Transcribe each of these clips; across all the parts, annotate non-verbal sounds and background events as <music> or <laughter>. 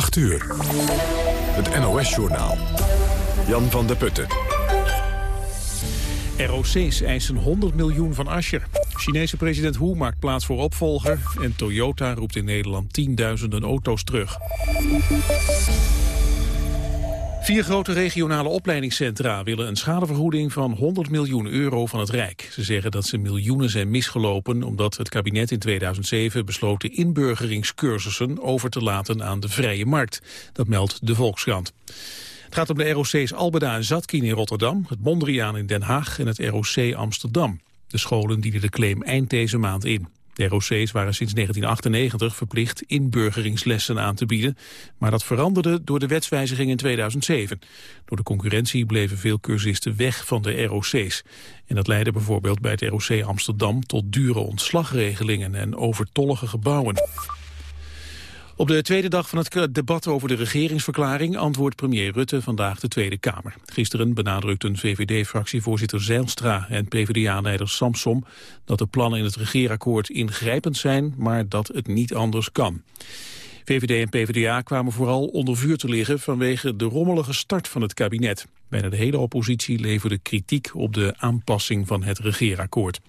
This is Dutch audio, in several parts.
8 uur. Het NOS-journaal. Jan van der Putten. ROC's eisen 100 miljoen van Ascher. Chinese president Hu maakt plaats voor opvolger... en Toyota roept in Nederland tienduizenden auto's terug. Vier grote regionale opleidingscentra willen een schadevergoeding van 100 miljoen euro van het Rijk. Ze zeggen dat ze miljoenen zijn misgelopen omdat het kabinet in 2007 besloot de inburgeringscursussen over te laten aan de vrije markt. Dat meldt de Volkskrant. Het gaat om de ROC's Albeda en Zatkin in Rotterdam, het Mondriaan in Den Haag en het ROC Amsterdam. De scholen dienen de claim eind deze maand in. De ROC's waren sinds 1998 verplicht inburgeringslessen aan te bieden, maar dat veranderde door de wetswijziging in 2007. Door de concurrentie bleven veel cursisten weg van de ROC's. En dat leidde bijvoorbeeld bij het ROC Amsterdam tot dure ontslagregelingen en overtollige gebouwen. Op de tweede dag van het debat over de regeringsverklaring antwoordt premier Rutte vandaag de Tweede Kamer. Gisteren benadrukten VVD-fractievoorzitter Zijlstra en PvdA-leider Samsom dat de plannen in het regeerakkoord ingrijpend zijn, maar dat het niet anders kan. VVD en PvdA kwamen vooral onder vuur te liggen vanwege de rommelige start van het kabinet. Bijna de hele oppositie leverde kritiek op de aanpassing van het regeerakkoord.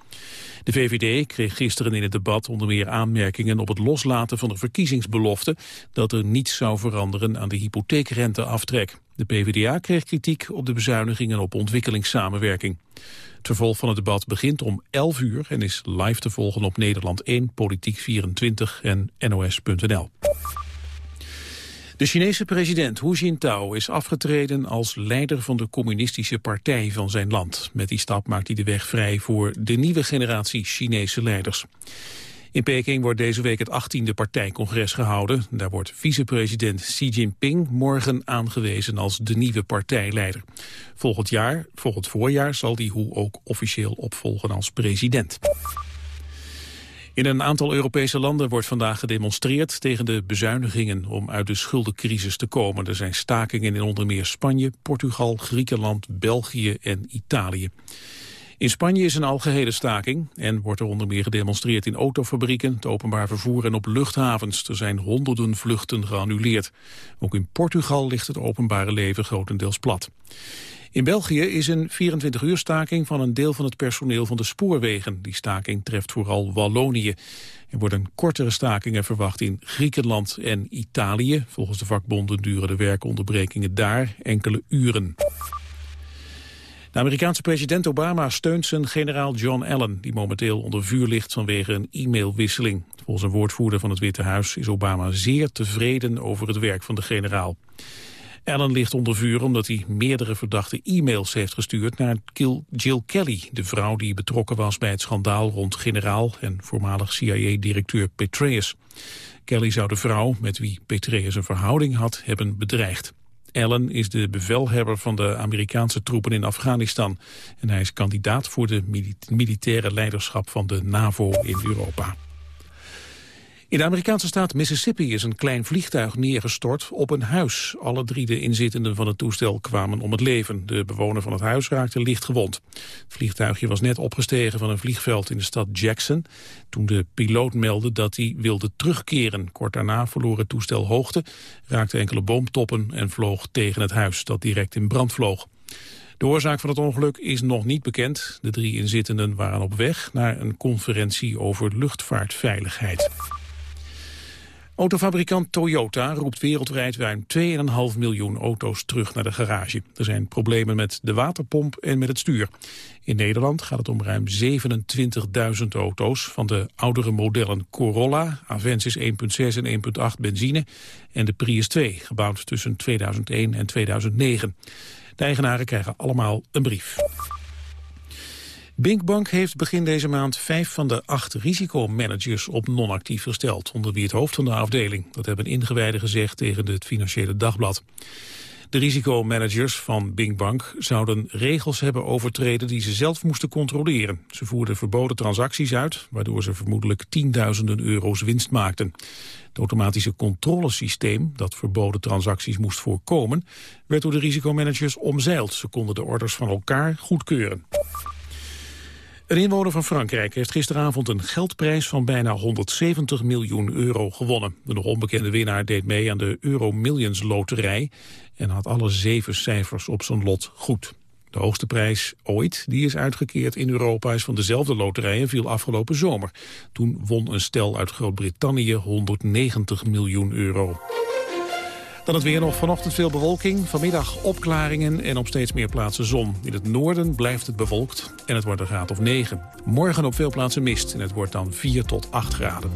De VVD kreeg gisteren in het debat onder meer aanmerkingen op het loslaten van de verkiezingsbelofte dat er niets zou veranderen aan de hypotheekrenteaftrek. De PvdA kreeg kritiek op de bezuinigingen op ontwikkelingssamenwerking. Het vervolg van het debat begint om 11 uur en is live te volgen op Nederland 1, Politiek 24 en NOS.nl. De Chinese president Hu Jintao is afgetreden als leider van de communistische partij van zijn land. Met die stap maakt hij de weg vrij voor de nieuwe generatie Chinese leiders. In Peking wordt deze week het 18e partijcongres gehouden. Daar wordt vicepresident Xi Jinping morgen aangewezen als de nieuwe partijleider. Volgend jaar, volgend voorjaar zal die Hu ook officieel opvolgen als president. In een aantal Europese landen wordt vandaag gedemonstreerd tegen de bezuinigingen om uit de schuldencrisis te komen. Er zijn stakingen in onder meer Spanje, Portugal, Griekenland, België en Italië. In Spanje is een algehele staking en wordt er onder meer gedemonstreerd in autofabrieken, het openbaar vervoer en op luchthavens. Er zijn honderden vluchten geannuleerd. Ook in Portugal ligt het openbare leven grotendeels plat. In België is een 24-uur staking van een deel van het personeel van de spoorwegen. Die staking treft vooral Wallonië. Er worden kortere stakingen verwacht in Griekenland en Italië. Volgens de vakbonden duren de werkonderbrekingen daar enkele uren. De Amerikaanse president Obama steunt zijn generaal John Allen... die momenteel onder vuur ligt vanwege een e-mailwisseling. Volgens een woordvoerder van het Witte Huis is Obama zeer tevreden over het werk van de generaal. Allen ligt onder vuur omdat hij meerdere verdachte e-mails heeft gestuurd naar Jill Kelly, de vrouw die betrokken was bij het schandaal rond generaal en voormalig CIA-directeur Petraeus. Kelly zou de vrouw, met wie Petraeus een verhouding had, hebben bedreigd. Allen is de bevelhebber van de Amerikaanse troepen in Afghanistan. En hij is kandidaat voor de militaire leiderschap van de NAVO in Europa. In de Amerikaanse staat Mississippi is een klein vliegtuig neergestort op een huis. Alle drie de inzittenden van het toestel kwamen om het leven. De bewoner van het huis raakte licht gewond. Het vliegtuigje was net opgestegen van een vliegveld in de stad Jackson... toen de piloot meldde dat hij wilde terugkeren. Kort daarna verloor het toestel hoogte, raakte enkele boomtoppen... en vloog tegen het huis dat direct in brand vloog. De oorzaak van het ongeluk is nog niet bekend. De drie inzittenden waren op weg naar een conferentie over luchtvaartveiligheid. Autofabrikant Toyota roept wereldwijd ruim 2,5 miljoen auto's terug naar de garage. Er zijn problemen met de waterpomp en met het stuur. In Nederland gaat het om ruim 27.000 auto's van de oudere modellen Corolla, Avensis 1.6 en 1.8 benzine en de Prius 2, gebouwd tussen 2001 en 2009. De eigenaren krijgen allemaal een brief. Binkbank heeft begin deze maand vijf van de acht risicomanagers op non-actief gesteld, onder wie het hoofd van de afdeling. Dat hebben ingewijden gezegd tegen het Financiële Dagblad. De risicomanagers van Binkbank zouden regels hebben overtreden die ze zelf moesten controleren. Ze voerden verboden transacties uit, waardoor ze vermoedelijk tienduizenden euro's winst maakten. Het automatische controlesysteem dat verboden transacties moest voorkomen, werd door de risicomanagers omzeild. Ze konden de orders van elkaar goedkeuren. Een inwoner van Frankrijk heeft gisteravond een geldprijs van bijna 170 miljoen euro gewonnen. De nog onbekende winnaar deed mee aan de Euro Millions loterij en had alle zeven cijfers op zijn lot goed. De hoogste prijs ooit, die is uitgekeerd in Europa, is van dezelfde loterij en viel afgelopen zomer. Toen won een stel uit Groot-Brittannië 190 miljoen euro. Dan het weer nog vanochtend veel bewolking. Vanmiddag opklaringen en op steeds meer plaatsen zon. In het noorden blijft het bewolkt en het wordt een graad of 9. Morgen op veel plaatsen mist en het wordt dan 4 tot 8 graden.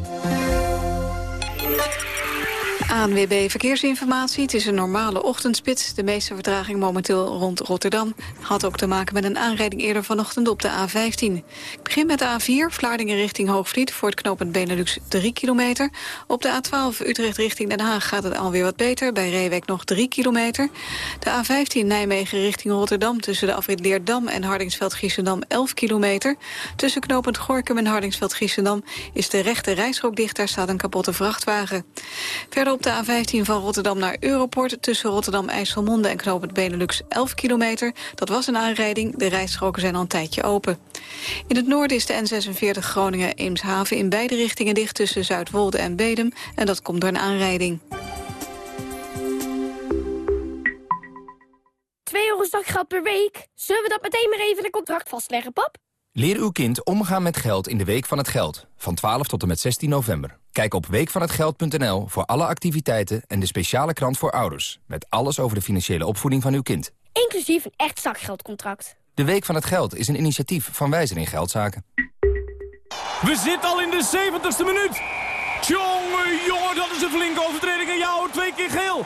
ANWB Verkeersinformatie. Het is een normale ochtendspits. De meeste vertraging momenteel rond Rotterdam. Had ook te maken met een aanrijding eerder vanochtend op de A15. Ik begin met de A4, Vlaardingen richting Hoogvliet... voor het knooppunt Benelux 3 kilometer. Op de A12 Utrecht richting Den Haag gaat het alweer wat beter. Bij Reewek nog 3 kilometer. De A15 Nijmegen richting Rotterdam... tussen de afrit Leerdam en Hardingsveld-Giessendam 11 kilometer. Tussen knooppunt Gorkum en Hardingsveld-Giessendam... is de rechte reisrook dicht, daar staat een kapotte vrachtwagen. Verder op de A15 van Rotterdam naar Europort... tussen Rotterdam-IJsselmonde en knooppunt Benelux 11 kilometer. Dat was een aanrijding, de rijstroken zijn al een tijdje open. In het noorden is de N46 Groningen-Eemshaven in beide richtingen dicht... tussen Zuidwolde en Bedem en dat komt door een aanrijding. 2 euro zakgeld per week? Zullen we dat meteen maar even in een contract vastleggen, pap? Leer uw kind omgaan met geld in de Week van het Geld. Van 12 tot en met 16 november. Kijk op weekvanhetgeld.nl voor alle activiteiten en de speciale krant voor ouders. Met alles over de financiële opvoeding van uw kind. Inclusief een echt zakgeldcontract. De Week van het Geld is een initiatief van Wijzer in Geldzaken. We zitten al in de 70ste minuut. Tjonge, jongen, dat is een flinke overtreding. En jou twee keer geel.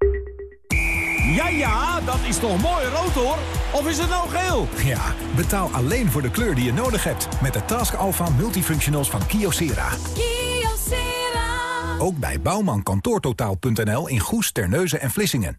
Ja, ja, dat is toch mooi rood hoor? Of is het nou geel? Ja, betaal alleen voor de kleur die je nodig hebt. Met de Task Alpha Multifunctionals van Kyocera. Kyocera. Ook bij bouwmankantoortotaal.nl in Goes, Terneuzen en Vlissingen.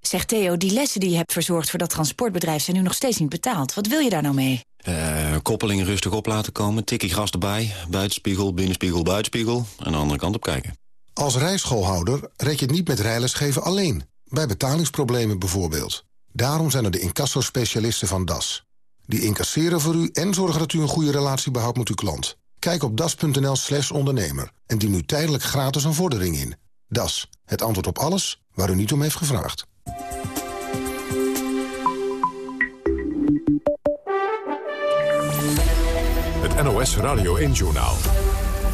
Zeg Theo, die lessen die je hebt verzorgd voor dat transportbedrijf... zijn nu nog steeds niet betaald. Wat wil je daar nou mee? Uh, koppeling rustig op laten komen, tikkie gras erbij... buitenspiegel, binnenspiegel, buitenspiegel... en de andere kant op kijken. Als rijschoolhouder red je het niet met rijlesgeven alleen... Bij betalingsproblemen bijvoorbeeld. Daarom zijn er de incassospecialisten van DAS. Die incasseren voor u en zorgen dat u een goede relatie behoudt met uw klant. Kijk op das.nl slash ondernemer en dien nu tijdelijk gratis een vordering in. DAS, het antwoord op alles waar u niet om heeft gevraagd. Het NOS Radio 1 Journaal.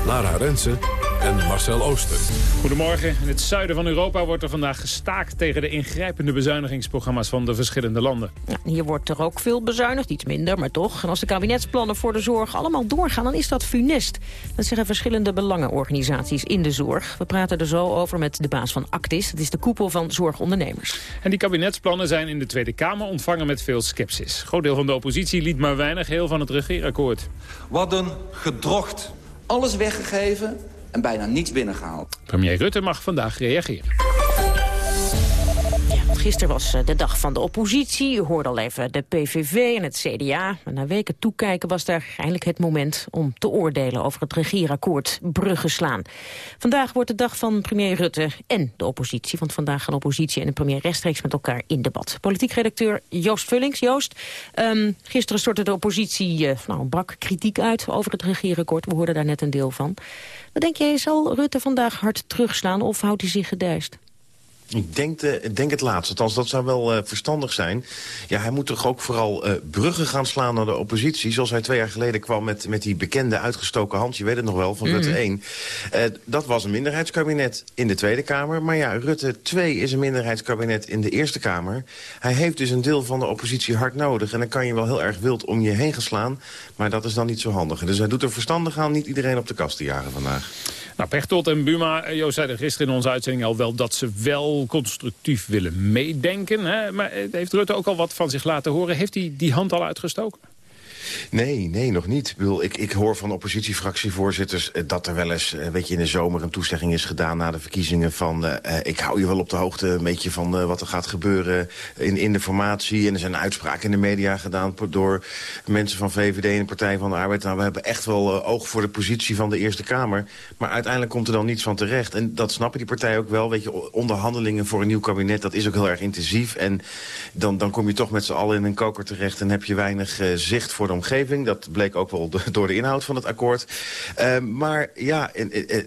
Lara Rensen en Marcel Ooster. Goedemorgen. In het zuiden van Europa wordt er vandaag gestaakt... tegen de ingrijpende bezuinigingsprogramma's van de verschillende landen. Ja, hier wordt er ook veel bezuinigd, iets minder, maar toch. En als de kabinetsplannen voor de zorg allemaal doorgaan... dan is dat funest. Dat zeggen verschillende belangenorganisaties in de zorg. We praten er zo over met de baas van Actis. Dat is de koepel van zorgondernemers. En die kabinetsplannen zijn in de Tweede Kamer ontvangen met veel sceptisch. Groot deel van de oppositie liet maar weinig heel van het regeerakkoord. Wat een gedrocht. Alles weggegeven en bijna niets binnengehaald. Premier Rutte mag vandaag reageren. Gisteren was eh, de dag van de oppositie. U hoorde al even de PVV en het CDA. Maar na weken toekijken was daar eindelijk het moment om te oordelen over het regeerakkoord bruggen slaan. Vandaag wordt de dag van premier Rutte en de oppositie. Want vandaag gaan oppositie en de premier rechtstreeks met elkaar in debat. Politiek redacteur Joost Vullings. Joost, um, gisteren stortte de oppositie uh, nou, brak kritiek uit over het regeerakkoord. We hoorden daar net een deel van. Wat denk jij, zal Rutte vandaag hard terugslaan of houdt hij zich gedijst? Ik denk, de, denk het laatste. Althans, dat zou wel uh, verstandig zijn. Ja, hij moet toch ook vooral uh, bruggen gaan slaan naar de oppositie. Zoals hij twee jaar geleden kwam met, met die bekende uitgestoken hand. Je weet het nog wel, van Rutte 1. Uh, dat was een minderheidskabinet in de Tweede Kamer. Maar ja, Rutte 2 is een minderheidskabinet in de Eerste Kamer. Hij heeft dus een deel van de oppositie hard nodig. En dan kan je wel heel erg wild om je heen geslaan. Maar dat is dan niet zo handig. Dus hij doet er verstandig aan niet iedereen op de kast te jagen vandaag. Nou, Pechtold en Buma, Joost zeiden gisteren in onze uitzending al wel... dat ze wel constructief willen meedenken. Hè? Maar heeft Rutte ook al wat van zich laten horen? Heeft hij die hand al uitgestoken? Nee, nee, nog niet. Ik, ik, ik hoor van oppositiefractievoorzitters eh, dat er wel eens eh, weet je, in de zomer een toezegging is gedaan na de verkiezingen van uh, ik hou je wel op de hoogte een beetje van wat er gaat gebeuren in, in de formatie. En er zijn uitspraken in de media gedaan door mensen van VVD en de Partij van de Arbeid. Nou, we hebben echt wel oog voor de positie van de Eerste Kamer. Maar uiteindelijk komt er dan niets van terecht. En dat snappen die partijen ook wel. Weet je, onderhandelingen voor een nieuw kabinet, dat is ook heel erg intensief. En dan, dan kom je toch met z'n allen in een koker terecht en heb je weinig zicht voor de omgeving. Dat bleek ook wel <laughs> door de inhoud van het akkoord. Uh, maar ja,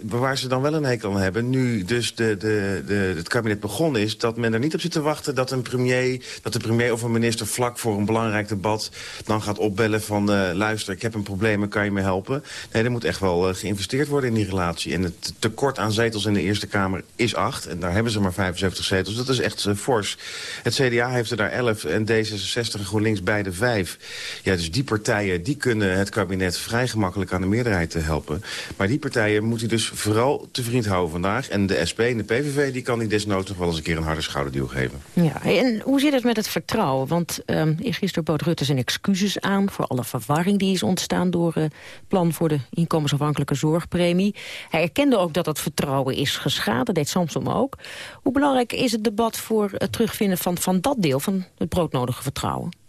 waar ze dan wel een hekel aan hebben... nu dus de, de, de, het kabinet begonnen is... dat men er niet op zit te wachten dat, een premier, dat de premier of een minister... vlak voor een belangrijk debat dan gaat opbellen van... Uh, luister, ik heb een probleem, kan je me helpen? Nee, er moet echt wel uh, geïnvesteerd worden in die relatie. En het tekort aan zetels in de Eerste Kamer is acht. En daar hebben ze maar 75 zetels. Dat is echt fors. Het CDA heeft er daar 11 en D66 en GroenLinks beide vijf. Ja, dus die partijen die kunnen het kabinet vrij gemakkelijk aan de meerderheid te helpen. Maar die partijen moet hij dus vooral te vriend houden vandaag. En de SP en de PVV die kan hij desnoods nog wel eens een keer een harde schouderduw geven. Ja, en hoe zit het met het vertrouwen? Want um, gisteren bood Rutte zijn excuses aan voor alle verwarring die is ontstaan door het uh, plan voor de inkomensafhankelijke zorgpremie. Hij erkende ook dat het vertrouwen is geschaad. Dat deed Samsom ook. Hoe belangrijk is het debat voor het terugvinden van, van dat deel van het broodnodige vertrouwen?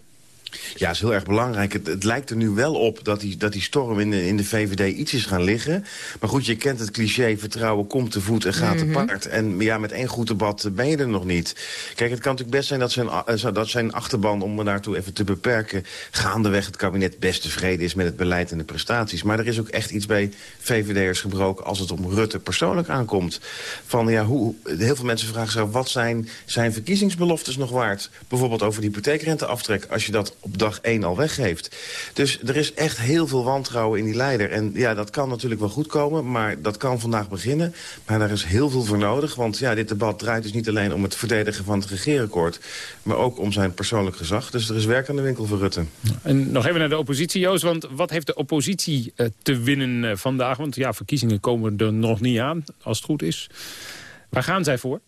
Ja, is heel erg belangrijk. Het, het, lijkt er nu wel op dat die, dat die storm in de, in de VVD iets is gaan liggen. Maar goed, je kent het cliché, vertrouwen komt te voet en gaat mm -hmm. te paard. En ja, met één goed debat ben je er nog niet. Kijk, het kan natuurlijk best zijn dat zijn, uh, dat zijn achterban, om me daartoe even te beperken... gaandeweg het kabinet best tevreden is met het beleid en de prestaties. Maar er is ook echt iets bij VVD'ers gebroken als het om Rutte persoonlijk aankomt. Van ja, hoe, heel veel mensen vragen zich wat zijn zijn verkiezingsbeloftes nog waard? Bijvoorbeeld over de hypotheekrenteaftrek, als je dat op dag 1 al weggeeft. Dus er is echt heel veel wantrouwen in die leider. En ja, dat kan natuurlijk wel goed komen, maar dat kan vandaag beginnen. Maar daar is heel veel voor nodig, want ja, dit debat draait dus niet alleen om het verdedigen van het regeerakkoord, maar ook om zijn persoonlijk gezag. Dus er is werk aan de winkel voor Rutte. En nog even naar de oppositie, Joost, want wat heeft de oppositie uh, te winnen uh, vandaag? Want ja, verkiezingen komen er nog niet aan, als het goed is. Waar gaan zij voor?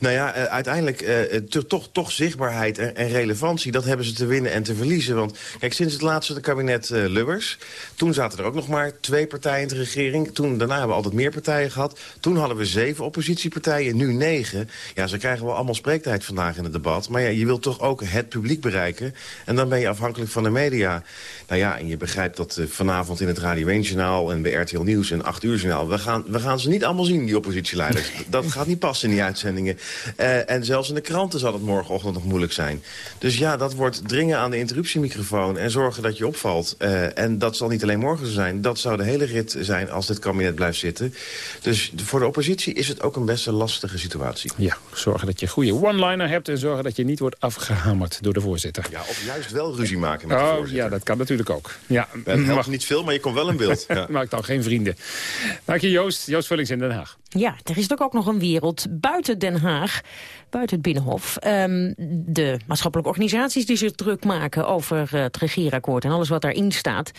Nou ja, uh, uiteindelijk uh, toch, toch zichtbaarheid en, en, relevantie... dat hebben ze te winnen en te verliezen. Want kijk, sinds het laatste kabinet Lubbers... toen zaten er ook nog maar twee partijen in de regering. Toen, daarna hebben we altijd meer partijen gehad. Toen hadden we zeven oppositiepartijen, nu negen. Ja, ze krijgen wel allemaal spreektijd vandaag in het debat. Maar ja, je wilt toch ook het publiek bereiken. En dan ben je afhankelijk van de media. Nou ja, en je begrijpt dat vanavond in het Radio 1-journaal... en bij RTL Nieuws en 8 uur journaal... We gaan, we gaan ze niet allemaal zien, die oppositieleiders. Dat gaat niet passen in die uitzending. Uh, en zelfs in de kranten zal het morgenochtend nog moeilijk zijn. Dus ja, dat wordt dringen aan de interruptiemicrofoon en zorgen dat je opvalt. Uh, en dat zal niet alleen morgen zo zijn. Dat zou de hele rit zijn als dit kabinet blijft zitten. Dus voor de oppositie is het ook een best een lastige situatie. Ja, zorgen dat je goede one-liner hebt... en zorgen dat je niet wordt afgehamerd door de voorzitter. Ja, of juist wel ruzie maken met oh, de voorzitter. Ja, dat kan natuurlijk ook. Ja. Het helpt mag niet veel, maar je komt wel in beeld. <laughs> Ja. Maakt dan geen vrienden. Dank je, Joost. Joost Vullings in Den Haag. Ja, er is ook nog een wereld buiten Den Haag, buiten het Binnenhof. Um, de maatschappelijke organisaties die zich druk maken over uh, het regeerakkoord en alles wat daarin staat.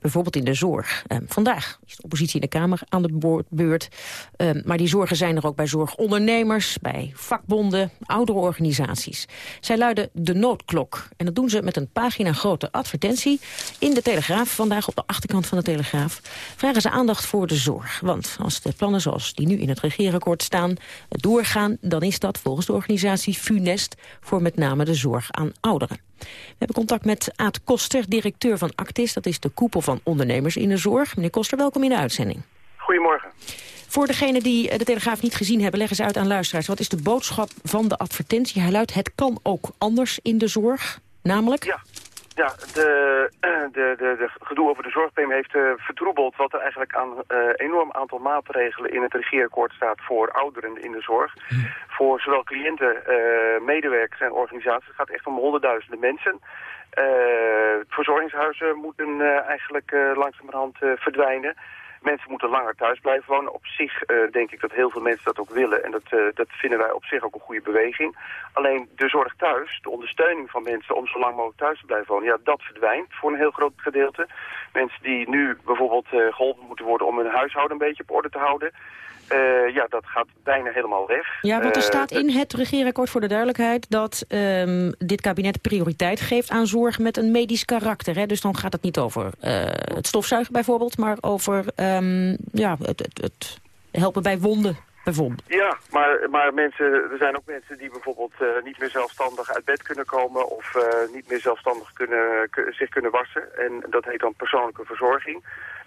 Bijvoorbeeld in de zorg. Um, vandaag is de oppositie in de Kamer aan de beurt. Um, maar die zorgen zijn er ook bij zorgondernemers, bij vakbonden, oudere organisaties. Zij luiden de noodklok. En dat doen ze met een pagina grote advertentie in de Telegraaf. Vandaag op de achterkant van de Telegraaf vragen ze aandacht voor de zorg. Want als de plannen zoals die nu in het regeerakkoord staan doorgaan... dan is dat volgens de organisatie funest voor met name de zorg aan ouderen. We hebben contact met Aad Koster, directeur van Actis. Dat is de koepel van ondernemers in de zorg. Meneer Koster, welkom in de uitzending. Goedemorgen. Voor degenen die de Telegraaf niet gezien hebben, leggen ze uit aan luisteraars. Wat is de boodschap van de advertentie? Hij luidt, het kan ook anders in de zorg, namelijk... Ja. Ja, de, <clears throat> de, de, de gedoe over de zorgpremie heeft uh, vertroebeld wat er eigenlijk aan uh, enorm aantal maatregelen in het regeerakkoord staat voor ouderen in de zorg. Voor zowel cliënten, uh, medewerkers en organisaties. Het gaat echt om honderdduizenden mensen. verzorgingshuizen moeten eigenlijk langzamerhand verdwijnen. Mensen moeten langer thuis blijven wonen. Op zich uh, denk ik dat heel veel mensen dat ook willen. En dat, uh, dat vinden wij op zich ook een goede beweging. Alleen de zorg thuis, de ondersteuning van mensen om zo lang mogelijk thuis te blijven wonen... ja, dat verdwijnt voor een heel groot gedeelte. Mensen die nu bijvoorbeeld uh, geholpen moeten worden om hun huishouden een beetje op orde te houden... Uh, ja, dat gaat bijna helemaal weg. Ja, want er staat in het regeerakkoord voor de duidelijkheid... dat um, dit kabinet prioriteit geeft aan zorg met een medisch karakter. Hè? Dus dan gaat het niet over uh, het stofzuigen bijvoorbeeld... maar over um, ja, het, het, het helpen bij wonden bijvoorbeeld. Ja, maar, maar mensen, er zijn ook mensen die bijvoorbeeld uh, niet meer zelfstandig uit bed kunnen komen of uh, niet meer zelfstandig kunnen, zich kunnen wassen. En dat heet dan persoonlijke verzorging.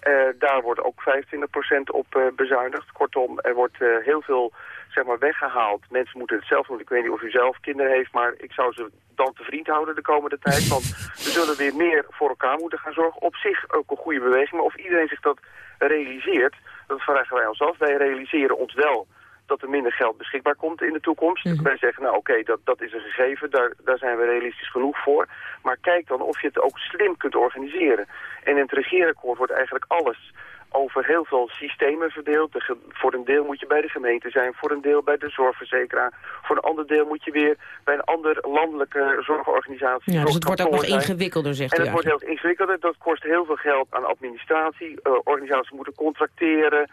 Uh, daar wordt ook 25% op bezuinigd. Kortom, er wordt heel veel zeg maar, weggehaald. Mensen moeten het zelf doen. Ik weet niet of u zelf kinderen heeft, maar ik zou ze dan te vriend houden de komende tijd. <laughs> Want we zullen weer meer voor elkaar moeten gaan zorgen. Op zich ook een goede beweging, maar of iedereen zich dat realiseert, dat vragen wij ons af. Wij realiseren ons wel dat er minder geld beschikbaar komt in de toekomst. Mm -hmm. Wij zeggen, nou oké, okay, dat, dat is een gegeven, daar, daar zijn we realistisch genoeg voor. Maar kijk dan of je het ook slim kunt organiseren. En in het regeerakkoord wordt eigenlijk alles over heel veel systemen verdeeld. De voor een deel moet je bij de gemeente zijn, voor een deel bij de zorgverzekeraar. Voor een ander deel moet je weer bij een ander landelijke zorgorganisatie. Ja, dus het wordt ook nog ingewikkelder, zegt en u het wordt heel ingewikkelder. Dat kost heel veel geld aan administratie. Uh, organisaties moeten contracteren,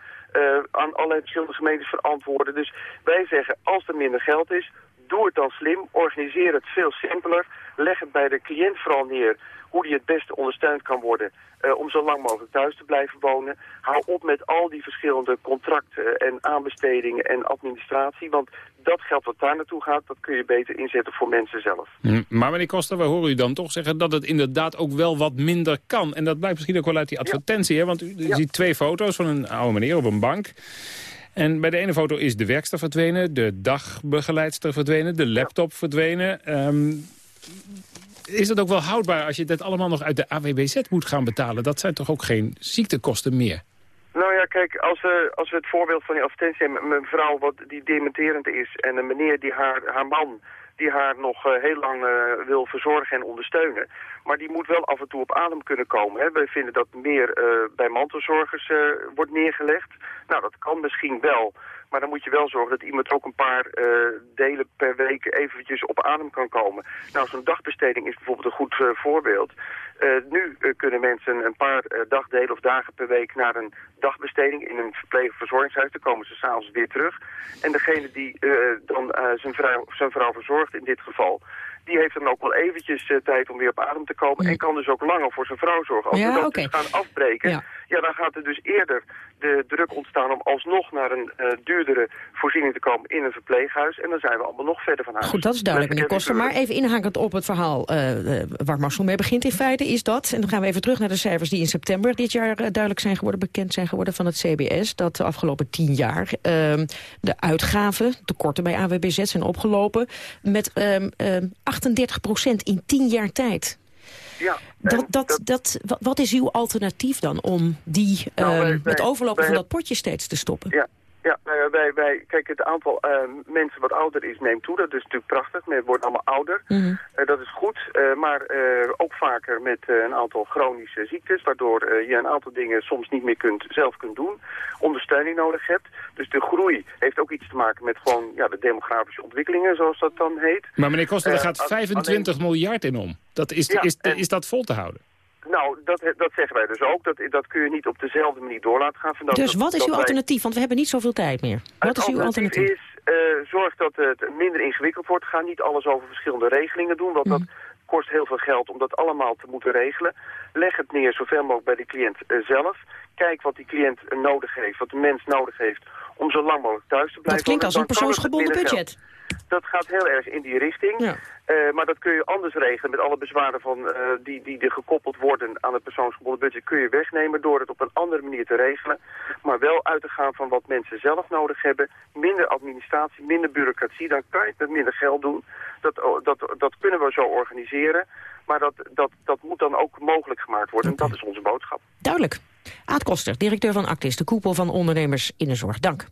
aan allerlei verschillende gemeentes verantwoorden. Dus wij zeggen, als er minder geld is, doe het dan slim. Organiseer het veel simpeler. Leg het bij de cliënt vooral neer hoe die het beste ondersteund kan worden uh, om zo lang mogelijk thuis te blijven wonen. Hou op met al die verschillende contracten en aanbestedingen en administratie, want dat geld wat daar naartoe gaat, dat kun je beter inzetten voor mensen zelf. Mm, maar meneer Koster, we horen u dan toch zeggen dat het inderdaad ook wel wat minder kan. En dat blijkt misschien ook wel uit die advertentie, ja. hè? want u, ja. ziet twee foto's van een oude meneer op een bank. En bij de ene foto is de werkster verdwenen, de dagbegeleidster verdwenen, de laptop verdwenen. Um, is dat ook wel houdbaar als je dat allemaal nog uit de AWBZ moet gaan betalen? Dat zijn toch ook geen ziektekosten meer? Nou ja, kijk, als we, als we het voorbeeld van die advertentie hebben... mijn vrouw wat, die dementerend is en een meneer die haar, haar man die haar nog uh, heel lang uh, wil verzorgen en ondersteunen. Maar die moet wel af en toe op adem kunnen komen. Hè. Wij vinden dat meer uh, bij mantelzorgers wordt neergelegd. Nou, dat kan misschien wel. Maar dan moet je wel zorgen dat iemand ook een paar uh, delen per week eventjes op adem kan komen. Nou, zo'n dagbesteding is bijvoorbeeld een goed uh, voorbeeld. Uh, nu kunnen mensen een paar dagdelen of dagen per week naar een dagbesteding in een verpleeg- verzorgingshuis. Dan komen ze s'avonds weer terug. En degene die dan zijn, vrouw, zijn vrouw verzorgt in dit geval die heeft dan ook wel eventjes uh, tijd om weer op adem te komen... En kan dus ook langer voor zijn vrouw zorgen. Als ja, we dat okay. dus gaan afbreken, ja. ja. dan gaat er dus eerder de druk ontstaan... om alsnog naar een uh, duurdere voorziening te komen in een verpleeghuis. En dan zijn we allemaal nog verder van huis. Goed, dat is duidelijk, meneer Koster. Maar even inhakend op het verhaal uh, waar Marcel mee begint in feite... is dat, en dan gaan we even terug naar de cijfers die in september dit jaar duidelijk zijn geworden... bekend zijn geworden van het CBS, dat de afgelopen tien jaar... Ehm, de uitgaven, tekorten bij AWBZ zijn opgelopen... met um, um, 38 procent in tien jaar tijd. Ja, dat, dat, dat, wat is uw alternatief dan om die, nou, wij, uh, het overlopen wij, van dat potje steeds te stoppen? Ja, ja nou, wij, wij, kijk, het aantal uh, mensen wat ouder is neemt toe. Dat is natuurlijk prachtig. Men wordt allemaal ouder. Mm -hmm. uh, dat is goed. Uh, maar ook vaker met een aantal chronische ziektes. Waardoor je een aantal dingen soms niet meer kunt, zelf kunt doen. Ondersteuning nodig hebt. Dus de groei heeft ook iets te maken met gewoon ja, de demografische ontwikkelingen, zoals dat dan heet. Maar meneer Koster, er gaat 25 alleen... miljard in om. Dat is, ja, is, en... is dat vol te houden? Nou, dat, dat zeggen wij dus ook. Dat, dat kun je niet op dezelfde manier door laten gaan. Van dat, dus wat is uw wij... alternatief? Want we hebben niet zoveel tijd meer. Wat is uw alternatief? is, uh, zorg dat het minder ingewikkeld wordt. Ga niet alles over verschillende regelingen doen. Want mm. dat kost heel veel geld om dat allemaal te moeten regelen. Leg het neer zoveel mogelijk bij de cliënt uh, zelf. Kijk wat die cliënt nodig heeft, wat de mens nodig heeft... om zo lang mogelijk thuis te blijven. Dat klinkt als een persoonsgebonden budget. Geld. Dat gaat heel erg in die richting. Ja. Uh, maar dat kun je anders regelen met alle bezwaren van, uh, die, die er gekoppeld worden aan het persoonsgebonden budget. Kun je wegnemen door het op een andere manier te regelen. Maar wel uit te gaan van wat mensen zelf nodig hebben. Minder administratie, minder bureaucratie. Dan kan je het met minder geld doen. Dat, dat, dat kunnen we zo organiseren. Maar dat, dat, dat moet dan ook mogelijk gemaakt worden. En dat is onze boodschap. Duidelijk. Aad Koster, directeur van Actis, de koepel van ondernemers in de zorg. Dank.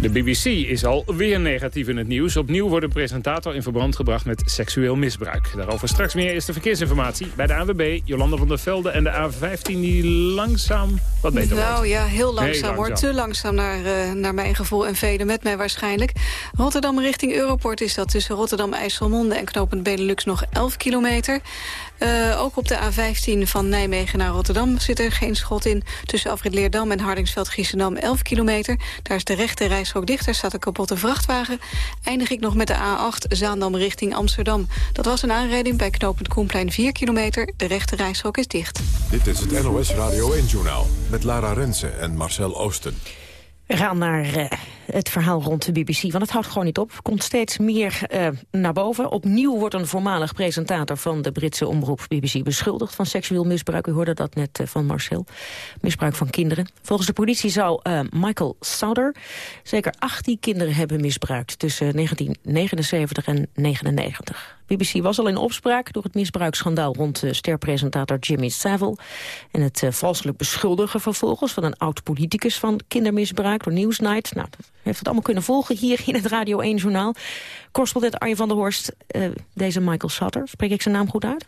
De BBC is al weer negatief in het nieuws. Opnieuw wordt een presentator in verband gebracht met seksueel misbruik. Daarover straks meer is de verkeersinformatie bij de ANWB, Jolanda van der Velde en de A15 die langzaam wat beter wordt. Nou ja, heel langzaam, Heel hoor. langzaam. Te langzaam naar, eh, naar mijn gevoel en velen met mij waarschijnlijk. Rotterdam richting Europort is dat tussen Rotterdam-IJsselmonde en knooppunt Benelux nog 11 kilometer. Eh, ook op de A15 van Nijmegen naar Rotterdam zit er geen schot in. Tussen Afrit Leerdam en Hardingsveld-Giessendam 11 kilometer. Daar is de rechte reishok dicht, daar staat een kapotte vrachtwagen. Eindig ik nog met de A8 Zaandam richting Amsterdam. Dat was een aanrijding bij knooppunt Koenplein 4 kilometer. De rechte reishok is dicht. Dit is het NOS Radio 1-journaal met Lara Rensen en Marcel Oosten. Gaan naar eh, het verhaal rond de BBC, want het houdt gewoon niet op. Komt steeds meer eh, naar boven. Opnieuw wordt een voormalig presentator van de Britse omroep BBC beschuldigd van seksueel misbruik. U hoorde dat net eh, van Marcel. Misbruik van kinderen. Volgens de politie zou Michael Sauder zeker 18 kinderen hebben misbruikt tussen 1979 en 1999. BBC was al in opspraak door het misbruiksschandaal rond de sterpresentator Jimmy Savile. En het uh, valselijk beschuldigen vervolgens van een oud-politicus van kindermisbruik door Newsnight. Nou, dat heeft het allemaal kunnen volgen hier in het Radio 1-journaal. Correspondent Arjen van der Horst, uh, deze Michael Sutter, spreek ik zijn naam goed uit?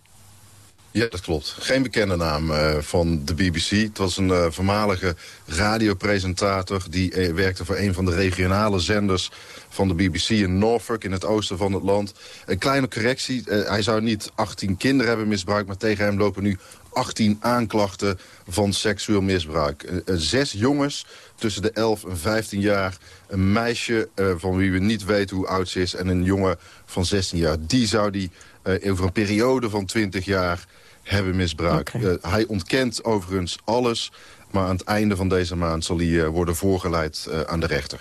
Ja, dat klopt. Geen bekende naam uh, van de BBC. Het was een uh, voormalige radiopresentator die uh, werkte voor een van de regionale zenders van de BBC in Norfolk, in het oosten van het land. Een kleine correctie, hij zou niet 18 kinderen hebben misbruikt, maar tegen hem lopen nu 18 aanklachten van seksueel misbruik. Zes jongens tussen de 11 en 15 jaar. Een meisje van wie we niet weten hoe oud ze is en een jongen van 16 jaar. Die zou die over een periode van 20 jaar hebben misbruikt. Okay. Uh, hij ontkent overigens alles, maar aan het einde van deze maand zal hij uh, worden voorgeleid uh, aan de rechter.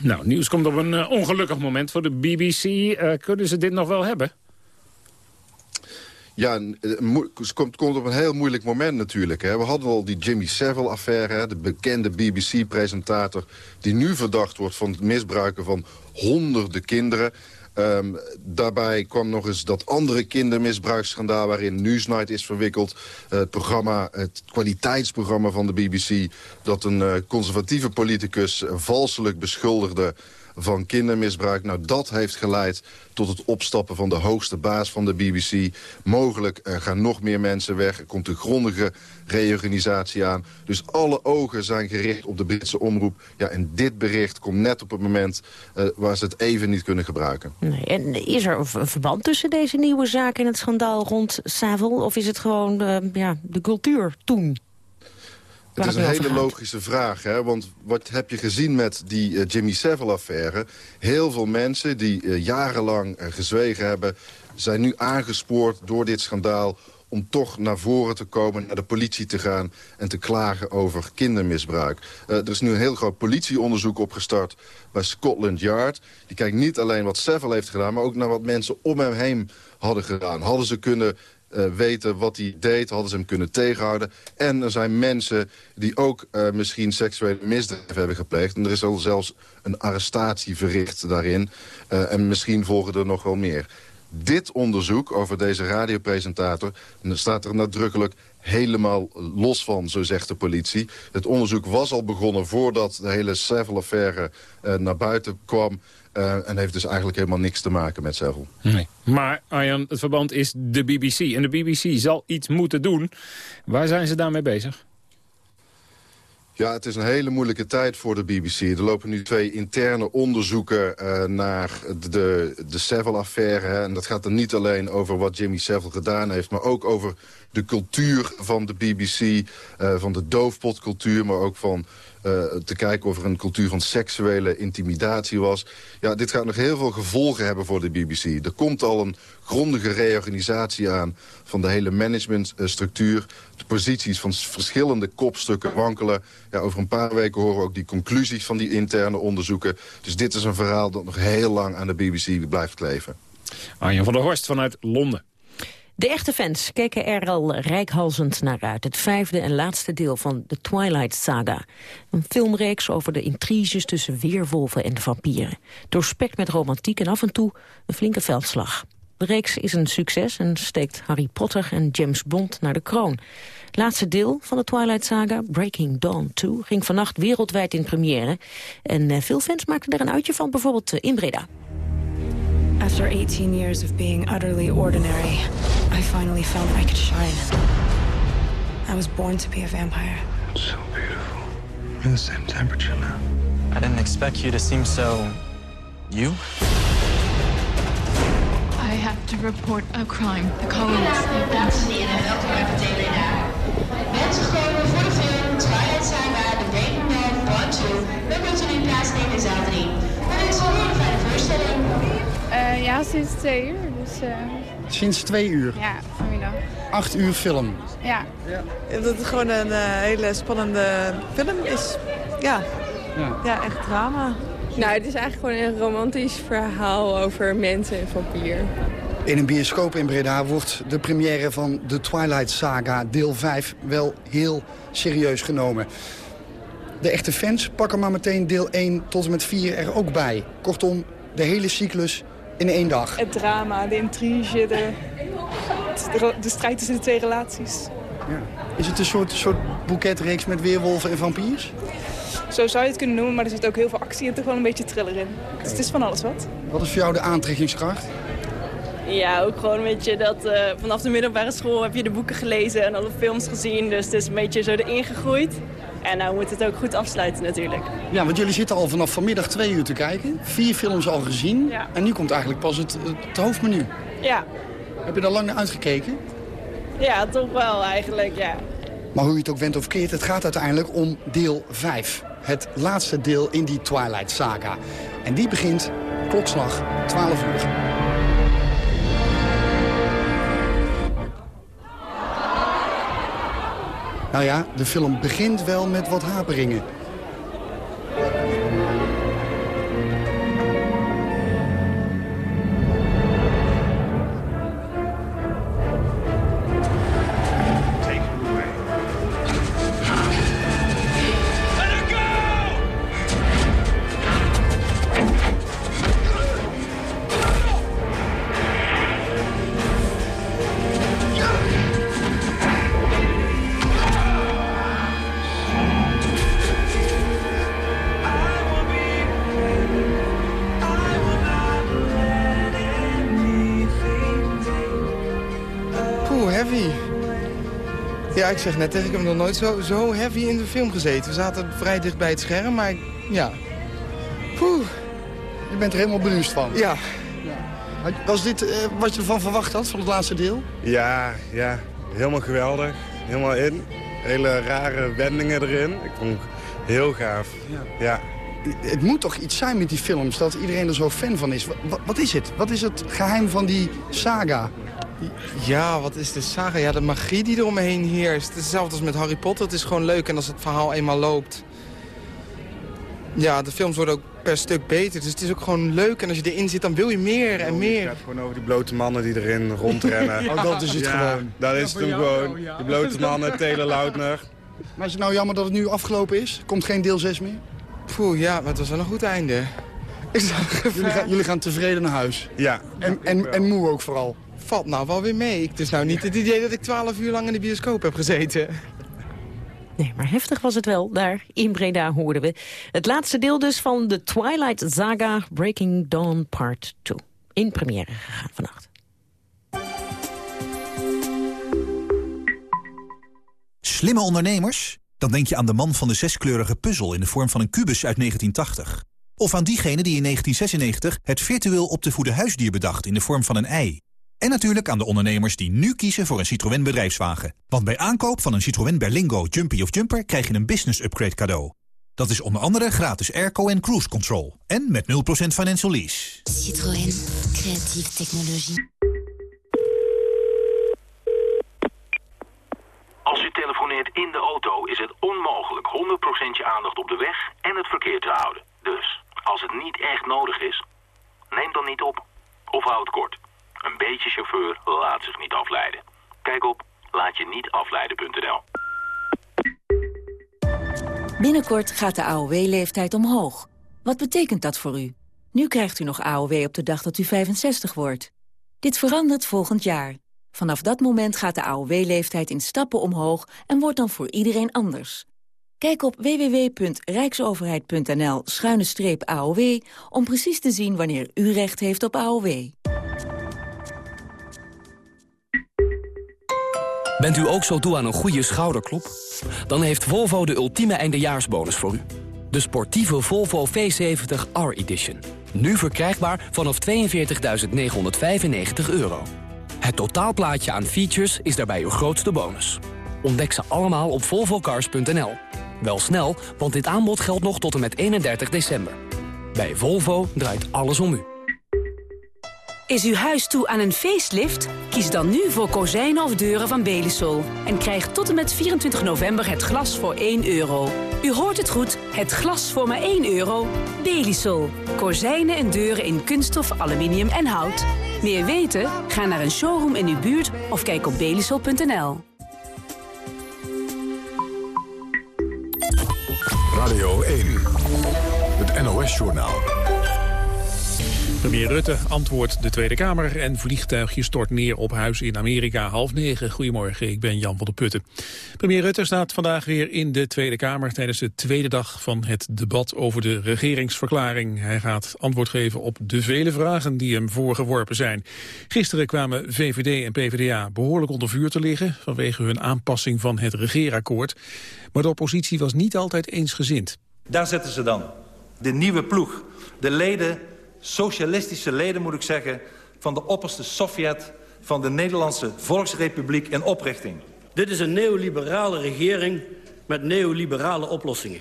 Nou, nieuws komt op een ongelukkig moment voor de BBC. kunnen ze dit nog wel hebben? Ja, het komt, komt op een heel moeilijk moment natuurlijk. Hè. We hadden al die Jimmy Savile-affaire, de bekende BBC-presentator... die nu verdacht wordt van het misbruiken van honderden kinderen... Um, daarbij kwam nog eens dat andere kindermisbruiksschandaal... waarin Newsnight is verwikkeld. Het, programma, het kwaliteitsprogramma van de BBC... dat een uh, conservatieve politicus valselijk beschuldigde van kindermisbruik. Nou, dat heeft geleid tot het opstappen van de hoogste baas van de BBC. Mogelijk gaan nog meer mensen weg. Er komt een grondige reorganisatie aan. Dus alle ogen zijn gericht op de Britse omroep. Ja, en dit bericht komt net op het moment uh, waar ze het even niet kunnen gebruiken. Nee, en is er een verband tussen deze nieuwe zaak en het schandaal rond Savile? Of is het gewoon uh, ja, de cultuur toen? Het is een hele logische vraag, hè? want wat heb je gezien met die uh, Jimmy Savile-affaire? Heel veel mensen die uh, jarenlang uh, gezwegen hebben... zijn nu aangespoord door dit schandaal om toch naar voren te komen, naar de politie te gaan... en te klagen over kindermisbruik. Uh, er is nu een heel groot politieonderzoek opgestart bij Scotland Yard. Die kijkt niet alleen wat Savile heeft gedaan... maar ook naar wat mensen om hem heen hadden gedaan. Hadden ze kunnen uh, weten wat hij deed, hadden ze hem kunnen tegenhouden. En er zijn mensen die ook uh, misschien seksuele misdrijven hebben gepleegd. En er is al zelfs een arrestatie verricht daarin. Uh, en misschien volgen er nog wel meer. Dit onderzoek over deze radiopresentator staat er nadrukkelijk helemaal los van, zo zegt de politie. Het onderzoek was al begonnen voordat de hele Savile-affaire uh, naar buiten kwam. Uh, en heeft dus eigenlijk helemaal niks te maken met Savile. Nee. Maar Arjan, het verband is de BBC. En de BBC zal iets moeten doen. Waar zijn ze daarmee bezig? Ja, het is een hele moeilijke tijd voor de BBC. Er lopen nu twee interne onderzoeken uh, naar de, de Savile-affaire. En dat gaat er niet alleen over wat Jimmy Savile gedaan heeft... maar ook over de cultuur van de BBC, uh, van de doofpotcultuur... maar ook van uh, te kijken of er een cultuur van seksuele intimidatie was. Ja, dit gaat nog heel veel gevolgen hebben voor de BBC. Er komt al een grondige reorganisatie aan van de hele managementstructuur. De posities van verschillende kopstukken wankelen. Ja, over een paar weken horen we ook die conclusies van die interne onderzoeken. Dus dit is een verhaal dat nog heel lang aan de BBC blijft kleven. Arjen van der Horst vanuit Londen. De echte fans keken er al rijkhalzend naar uit. Het vijfde en laatste deel van The Twilight Saga. Een filmreeks over de intriges tussen weerwolven en vampieren. Doorspekt met romantiek en af en toe een flinke veldslag. De reeks is een succes en steekt Harry Potter en James Bond naar de kroon. Het laatste deel van de Twilight Saga, Breaking Dawn 2, ging vannacht wereldwijd in première. En eh, veel fans maakten er een uitje van, bijvoorbeeld eh, in Breda. After 18 years of being utterly ordinary, I finally felt I could shine. I was born to be a vampire. It's So beautiful. We're the same temperature now. I didn't expect you to seem so... you? I have to report a crime. The colonists have been... Mensen komen voor de film Twilight Saga, The Breaking Dawn Part 2. We moeten nu plaatsnemen in zaal 3. Maar het is een hele fijne voorstelling. Uh, ja, sinds twee uur. Dus, uh... Sinds twee uur? Ja, vanmiddag. Acht uur film? Ja. ja. Dat het gewoon een uh, hele spannende film is. Ja. ja. Ja, echt drama. Nou, het is eigenlijk gewoon een romantisch verhaal over mensen en vampier. In een bioscoop in Breda wordt de première van The Twilight Saga deel 5 wel heel serieus genomen. De echte fans pakken maar meteen deel 1 tot en met 4 er ook bij. Kortom, de hele cyclus in één dag. Het drama, de intrige, de, de, de strijd tussen de twee relaties. Ja. Is het een soort, soort boeketreeks met weerwolven en vampiers? Zo zou je het kunnen noemen, maar er zit ook heel veel actie en toch wel een beetje thriller in. Okay. Dus het is van alles wat. Wat is voor jou de aantrekkingskracht? Ja, ook gewoon een beetje dat uh, vanaf de middelbare school heb je de boeken gelezen en alle films gezien. Dus het is een beetje zo erin gegroeid. En nou moet het ook goed afsluiten natuurlijk. Ja, want jullie zitten al vanaf vanmiddag twee uur te kijken. Vier films al gezien. Ja. En nu komt eigenlijk pas het, het hoofdmenu. Ja. Heb je daar lang naar uitgekeken? Ja, toch wel eigenlijk, ja. Maar hoe je het ook went of keert, het gaat uiteindelijk om deel 5. Het laatste deel in die Twilight Saga. En die begint klokslag 12 uur. Nou ja, de film begint wel met wat haperingen. Zeg net tegen, ik heb nog nooit zo, zo heavy in de film gezeten. We zaten vrij dicht bij het scherm, maar ja. Poeh. Je bent er helemaal bewust van? Ja. ja. Was dit uh, wat je ervan verwacht had, van het laatste deel? Ja, ja. Helemaal geweldig. Helemaal in. Hele rare wendingen erin. Ik vond het heel gaaf. Ja. ja. Het moet toch iets zijn met die films, dat iedereen er zo fan van is. Wat, wat is het? Wat is het geheim van die saga? Ja, wat is de saga? Ja, de magie die eromheen heerst. Het is hetzelfde als met Harry Potter. Het is gewoon leuk en als het verhaal eenmaal loopt... Ja, de films worden ook per stuk beter. Dus het is ook gewoon leuk. En als je erin zit, dan wil je meer en meer. Het gaat gewoon over die blote mannen die erin rondrennen. ja. <laughs> Oh, dat is het ja, gewoon. Dat is het gewoon. Ja. Die blote mannen, Taylor Lautner. Maar is het nou jammer dat het nu afgelopen is? Komt geen deel 6 meer? Poeh, ja, maar het was wel een goed einde. jullie, gaan, jullie gaan tevreden naar huis? Ja. En, en, en moe ook vooral? Valt nou wel weer mee. Het is nou niet het idee dat ik 12 uur lang in de bioscoop heb gezeten. Nee, maar heftig was het wel. Daar in Breda hoorden we. Het laatste deel dus van de Twilight Saga Breaking Dawn Part 2. In première gegaan vannacht. Slimme ondernemers? Dan denk je aan de man van de zeskleurige puzzel in de vorm van een kubus uit 1980. Of aan diegene die in 1996 het virtueel op te voeden huisdier bedacht in de vorm van een ei. En natuurlijk aan de ondernemers die nu kiezen voor een Citroën bedrijfswagen. Want bij aankoop van een Citroën Berlingo, Jumpy of Jumper krijg je een business upgrade cadeau. Dat is onder andere gratis airco en cruise control. En met 0% financial lease. Citroën. Creatieve technologie. Als u telefoneert in de auto is het onmogelijk 100% je aandacht op de weg en het verkeer te houden. Dus, als het niet echt nodig is, neem dan niet op. Of houd het kort. Een beetje chauffeur laat zich niet afleiden. Kijk op laatje-niet-afleiden.nl. Binnenkort gaat de AOW-leeftijd omhoog. Wat betekent dat voor u? Nu krijgt u nog AOW op de dag dat u 65 wordt. Dit verandert volgend jaar. Vanaf dat moment gaat de AOW-leeftijd in stappen omhoog en wordt dan voor iedereen anders. Kijk op www.rijksoverheid.nl-aow om precies te zien wanneer u recht heeft op AOW. Bent u ook zo toe aan een goede schouderklop? Dan heeft Volvo de ultieme eindejaarsbonus voor u. De sportieve Volvo V70 R-Edition. Nu verkrijgbaar vanaf 42.995 euro. Het totaalplaatje aan features is daarbij uw grootste bonus. Ontdek ze allemaal op volvocars.nl. Wel snel, want dit aanbod geldt nog tot en met 31 december. Bij Volvo draait alles om u. Is uw huis toe aan een facelift? Kies dan nu voor kozijnen of deuren van Belisol. En krijg tot en met 24 november het glas voor 1 euro. U hoort het goed, het glas voor maar 1 euro. Belisol. Kozijnen en deuren in kunststof, aluminium en hout. Meer weten? Ga naar een showroom in uw buurt of kijk op belisol.nl. Radio 1. Het NOS-journaal. Premier Rutte antwoordt de Tweede Kamer en vliegtuigje stort neer op huis in Amerika. Half negen. Goedemorgen, ik ben Jan van der Putten. Premier Rutte staat vandaag weer in de Tweede Kamer tijdens de tweede dag van het debat over de regeringsverklaring. Hij gaat antwoord geven op de vele vragen die hem voorgeworpen zijn. Gisteren kwamen VVD en PvdA behoorlijk onder vuur te liggen vanwege hun aanpassing van het regeerakkoord. Maar de oppositie was niet altijd eensgezind. Daar zitten ze dan, de nieuwe ploeg. De leden socialistische leden, moet ik zeggen... van de opperste Sovjet van de Nederlandse Volksrepubliek in oprichting. Dit is een neoliberale regering met neoliberale oplossingen.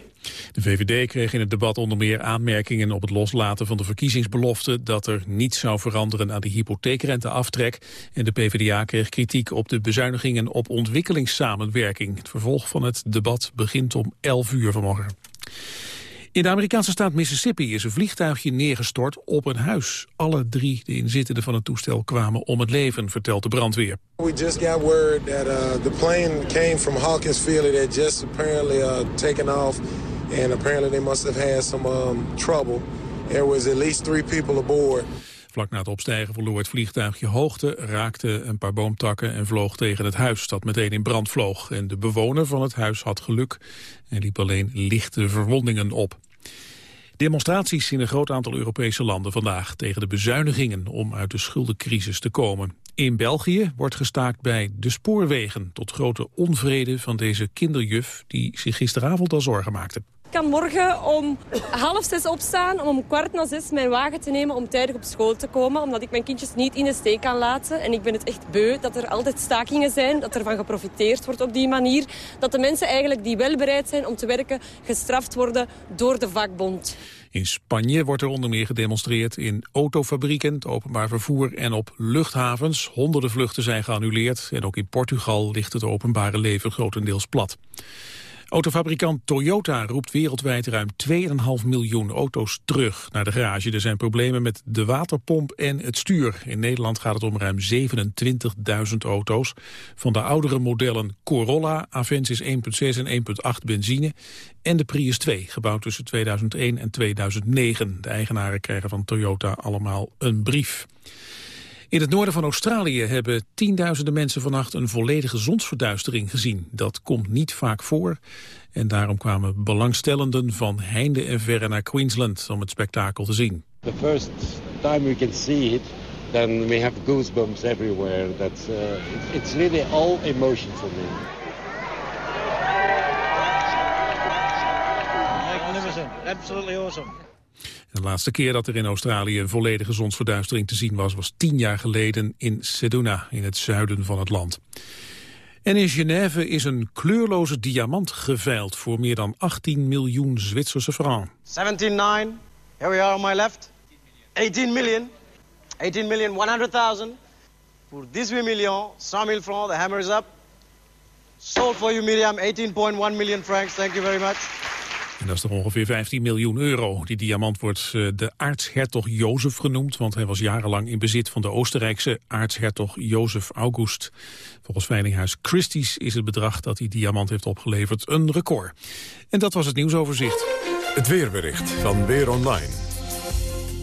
De VVD kreeg in het debat onder meer aanmerkingen op het loslaten van de verkiezingsbelofte dat er niets zou veranderen aan de hypotheekrenteaftrek. En de PvdA kreeg kritiek op de bezuinigingen op ontwikkelingssamenwerking. Het vervolg van het debat begint om 11 uur vanmorgen. In de Amerikaanse staat Mississippi is een vliegtuigje neergestort op een huis. Alle drie de inzittenden van het toestel kwamen om het leven, vertelt de brandweer. We just got word that uh, the plane came from Hawkins Field. It had just apparently uh, taken off. And apparently they must have had some um, trouble. There was at least three people aboard. Vlak na het opstijgen verloor het vliegtuigje hoogte, raakte een paar boomtakken en vloog tegen het huis dat meteen in brand vloog. En de bewoner van het huis had geluk en liep alleen lichte verwondingen op. Demonstraties in een groot aantal Europese landen vandaag tegen de bezuinigingen om uit de schuldencrisis te komen. In België wordt gestaakt bij de spoorwegen tot grote onvrede van deze kinderjuf die zich gisteravond al zorgen maakte. Ik kan morgen om half zes opstaan om om kwart na zes mijn wagen te nemen om tijdig op school te komen. Omdat ik mijn kindjes niet in de steek kan laten. En ik ben het echt beu dat er altijd stakingen zijn, dat er van geprofiteerd wordt op die manier. Dat de mensen eigenlijk die wel bereid zijn om te werken gestraft worden door de vakbond. In Spanje wordt er onder meer gedemonstreerd in autofabrieken, het openbaar vervoer en op luchthavens. Honderden vluchten zijn geannuleerd en ook in Portugal ligt het openbare leven grotendeels plat. Autofabrikant Toyota roept wereldwijd ruim 2,5 miljoen auto's terug naar de garage. Er zijn problemen met de waterpomp en het stuur. In Nederland gaat het om ruim 27.000 auto's. Van de oudere modellen Corolla, Avensis 1.6 en 1.8 benzine... en de Prius 2, gebouwd tussen 2001 en 2009. De eigenaren krijgen van Toyota allemaal een brief. In het noorden van Australië hebben tienduizenden mensen vannacht een volledige zonsverduistering gezien. Dat komt niet vaak voor en daarom kwamen belangstellenden van heinde en verre naar Queensland om het spektakel te zien. The first time we can see it, then we have goosebumps everywhere. That's uh, it's really all emotion for me. Magnificent, absolutely awesome. De laatste keer dat er in Australië een volledige zonsverduistering te zien was... was tien jaar geleden in Sedona, in het zuiden van het land. En in Genève is een kleurloze diamant geveild... voor meer dan 18 miljoen Zwitserse francs. 17-9, here we are on my left. 18 million, 18 million 100.000. Voor 18 million, 100 000 francs, the hammer is up. Sold for you, Miriam, 18.1 million francs. Thank you very much. En dat is toch ongeveer 15 miljoen euro. Die diamant wordt uh, de aartshertog Jozef genoemd... want hij was jarenlang in bezit van de Oostenrijkse aartshertog Jozef August. Volgens Veilinghuis Christie's is het bedrag dat die diamant heeft opgeleverd een record. En dat was het nieuwsoverzicht. Het weerbericht van Weer Online.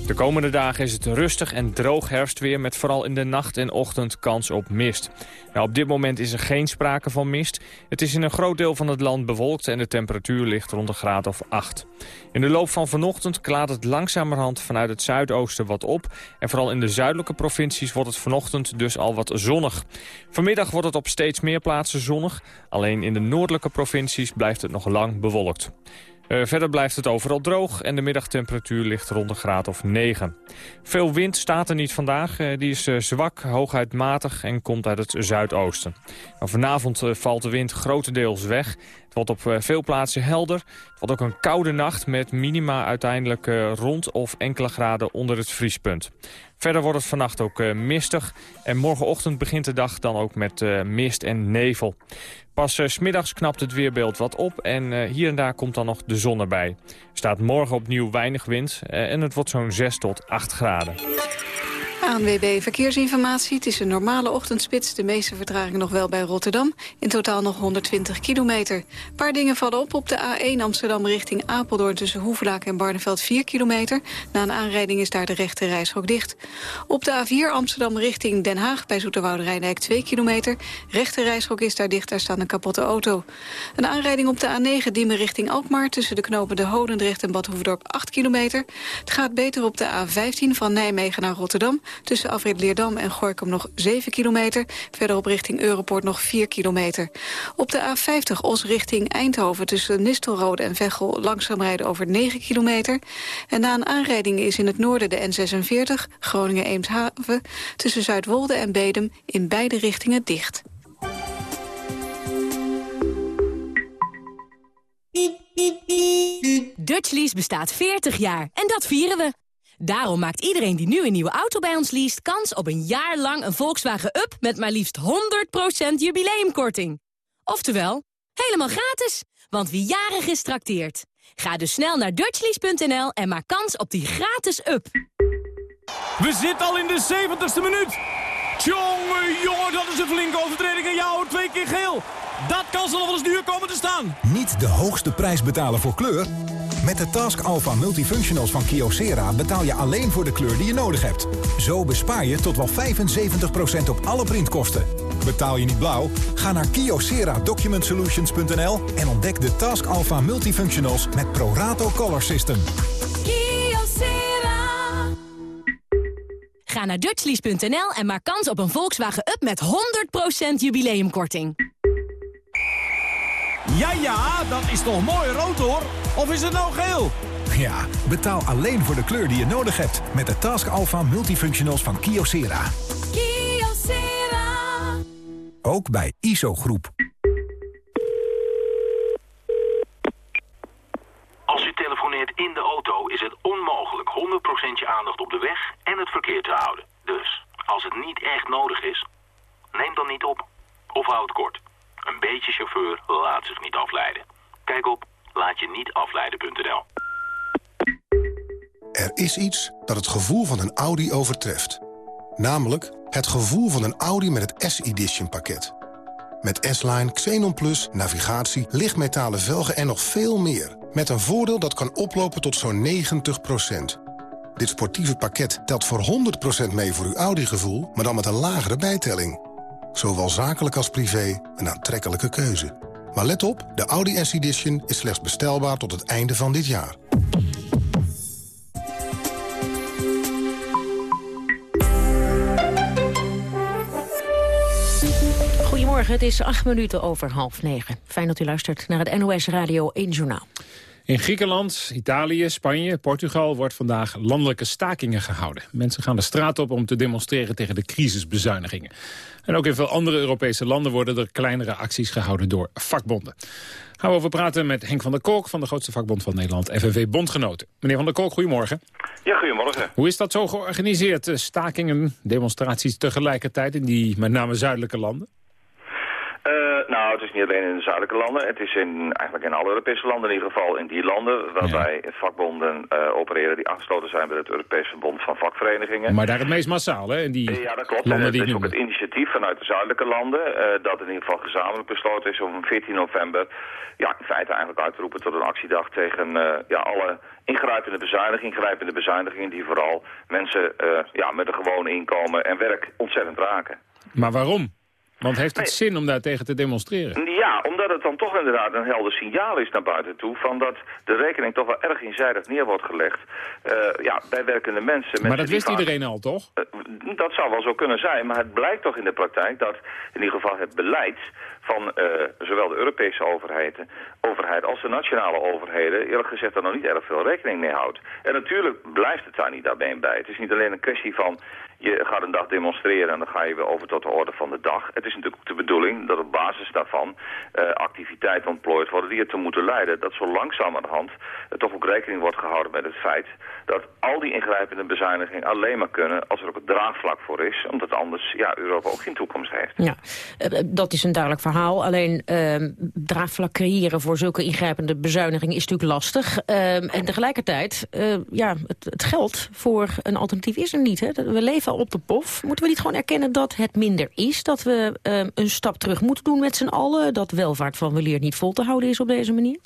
De komende dagen is het rustig en droog herfstweer... met vooral in de nacht en ochtend kans op mist. Nou, op dit moment is er geen sprake van mist. Het is in een groot deel van het land bewolkt... en de temperatuur ligt rond een graad of 8. In de loop van vanochtend klaart het langzamerhand vanuit het zuidoosten wat op... en vooral in de zuidelijke provincies wordt het vanochtend dus al wat zonnig. Vanmiddag wordt het op steeds meer plaatsen zonnig. Alleen in de noordelijke provincies blijft het nog lang bewolkt. Uh, verder blijft het overal droog en de middagtemperatuur ligt rond een graad of 9. Veel wind staat er niet vandaag. Uh, die is uh, zwak, hooguit matig en komt uit het zuidoosten. Nou, vanavond valt de wind grotendeels weg. Het wordt op veel plaatsen helder. Het wordt ook een koude nacht met minima uiteindelijk rond of enkele graden onder het vriespunt. Verder wordt het vannacht ook mistig. En morgenochtend begint de dag dan ook met mist en nevel. Pas uh, smiddags knapt het weerbeeld wat op en hier en daar komt dan nog de zon erbij. Er staat morgen opnieuw weinig wind en het wordt zo'n 6 tot 8 graden. ANWB Verkeersinformatie. Het is een normale ochtendspits. De meeste vertraging nog wel bij Rotterdam. In totaal nog 120 kilometer. Een paar dingen vallen op op de A1 Amsterdam richting Apeldoorn... tussen Hoevelaak en Barneveld 4 kilometer. Na een aanrijding is daar de rechte reishok dicht. Op de A4 Amsterdam richting Den Haag bij Zoeterwoude Rijndijk 2 kilometer. Rechte reishok is daar dicht, daar staat een kapotte auto. Een aanrijding op de A9 Diemen richting Alkmaar... tussen de knopen de Hodendrecht en Bad Hoefdorp 8 kilometer. Het gaat beter op de A15 van Nijmegen naar Rotterdam... Tussen Afrit Leerdam en Gorkum nog 7 kilometer. Verderop richting Europoort nog 4 kilometer. Op de A50 Os richting Eindhoven tussen Nistelrode en Veghel... langzaam rijden over 9 kilometer. En na een aanrijding is in het noorden de N46 Groningen-Eemshaven... tussen Zuidwolde en Bedem in beide richtingen dicht. Dutchlease bestaat 40 jaar en dat vieren we. Daarom maakt iedereen die nu een nieuwe auto bij ons leest... kans op een jaar lang een Volkswagen Up met maar liefst 100% jubileumkorting. Oftewel, helemaal gratis, want wie jarig is trakteert. Ga dus snel naar dutchlease.nl en maak kans op die gratis Up. We zitten al in de 70ste minuut. Tjonge, jongen, dat is een flinke overtreding en jou twee keer geel. Dat kan ze nog wel eens duur komen te staan. Niet de hoogste prijs betalen voor kleur... Met de Task Alpha Multifunctionals van Kyocera betaal je alleen voor de kleur die je nodig hebt. Zo bespaar je tot wel 75% op alle printkosten. Betaal je niet blauw? Ga naar kyocera-document-solutions.nl en ontdek de Task Alpha Multifunctionals met ProRato Color System. Kyocera. Ga naar dutchlease.nl en maak kans op een Volkswagen Up met 100% jubileumkorting. Ja, ja, dat is toch mooi rood hoor? Of is het nou geel? Ja, betaal alleen voor de kleur die je nodig hebt. Met de Task Alpha Multifunctionals van Kyocera. Kyocera. Ook bij ISO Groep. Als u telefoneert in de auto is het onmogelijk 100% je aandacht op de weg en het verkeer te houden. Dus, als het niet echt nodig is, neem dan niet op. Of houd kort. Een beetje chauffeur laat zich niet afleiden. Kijk op laatje-niet-afleiden.nl. Er is iets dat het gevoel van een Audi overtreft. Namelijk het gevoel van een Audi met het S-Edition pakket. Met S-Line, Xenon Plus, navigatie, lichtmetalen velgen en nog veel meer. Met een voordeel dat kan oplopen tot zo'n 90%. Dit sportieve pakket telt voor 100% mee voor uw Audi-gevoel... maar dan met een lagere bijtelling. Zowel zakelijk als privé een aantrekkelijke keuze. Maar let op, de Audi S-Edition is slechts bestelbaar tot het einde van dit jaar. Goedemorgen, het is acht minuten over half negen. Fijn dat u luistert naar het NOS Radio 1 Journaal. In Griekenland, Italië, Spanje, Portugal wordt vandaag landelijke stakingen gehouden. Mensen gaan de straat op om te demonstreren tegen de crisisbezuinigingen. En ook in veel andere Europese landen worden er kleinere acties gehouden door vakbonden. Gaan we over praten met Henk van der Kolk van de grootste vakbond van Nederland, FNV Bondgenoten. Meneer van der Kolk, goedemorgen. Ja, goedemorgen. Hoe is dat zo georganiseerd, stakingen, demonstraties tegelijkertijd in die met name zuidelijke landen? Uh, nou, het is niet alleen in de zuidelijke landen. Het is in, eigenlijk in alle Europese landen, in ieder geval in die landen waarbij vakbonden uh, opereren die aangesloten zijn bij het Europese Verbond van Vakverenigingen. Maar daar het meest massaal, hè? In die ja, dat klopt. Landen die het is ook het initiatief vanuit de zuidelijke landen uh, dat in ieder geval gezamenlijk besloten is om 14 november ja, in feite eigenlijk uit te roepen tot een actiedag tegen ja, alle ingrijpende bezuinigingen, ingrijpende bezuinigingen die vooral mensen ja, met een gewoon inkomen en werk ontzettend raken. Maar waarom? Want heeft het zin om daar tegen te demonstreren? Ja, omdat het dan toch inderdaad een helder signaal is naar buiten toe... van dat de rekening toch wel erg eenzijdig neer wordt gelegd uh, ja, bij werkende mensen. Maar dat wist iedereen al, toch? Uh, dat zou wel zo kunnen zijn, maar het blijkt toch in de praktijk... dat in ieder geval het beleid van uh, zowel de Europese overheden, overheid als de nationale overheden... eerlijk gezegd daar nog niet erg veel rekening mee houdt. En natuurlijk blijft het daar niet daarbij bij. Het is niet alleen een kwestie van je gaat een dag demonstreren en dan ga je weer over tot de orde van de dag. Het is natuurlijk de bedoeling dat op basis daarvan uh, activiteiten ontplooid worden die ertoe moeten leiden. Dat zo langzamerhand uh, toch ook rekening wordt gehouden met het feit dat al die ingrijpende bezuinigingen alleen maar kunnen als er ook het draagvlak voor is. Omdat anders ja, Europa ook geen toekomst heeft. Ja, uh, dat is een duidelijk verhaal. Alleen ehm, draagvlak creëren voor zulke ingrijpende bezuinigingen is natuurlijk lastig. Ehm, en tegelijkertijd, ja, het, het geld voor een alternatief is er niet. Hè? We leven op de pof. Moeten we niet gewoon erkennen dat het minder is? Dat we uh, een stap terug moeten doen met z'n allen? Dat welvaart van weleer niet vol te houden is op deze manier?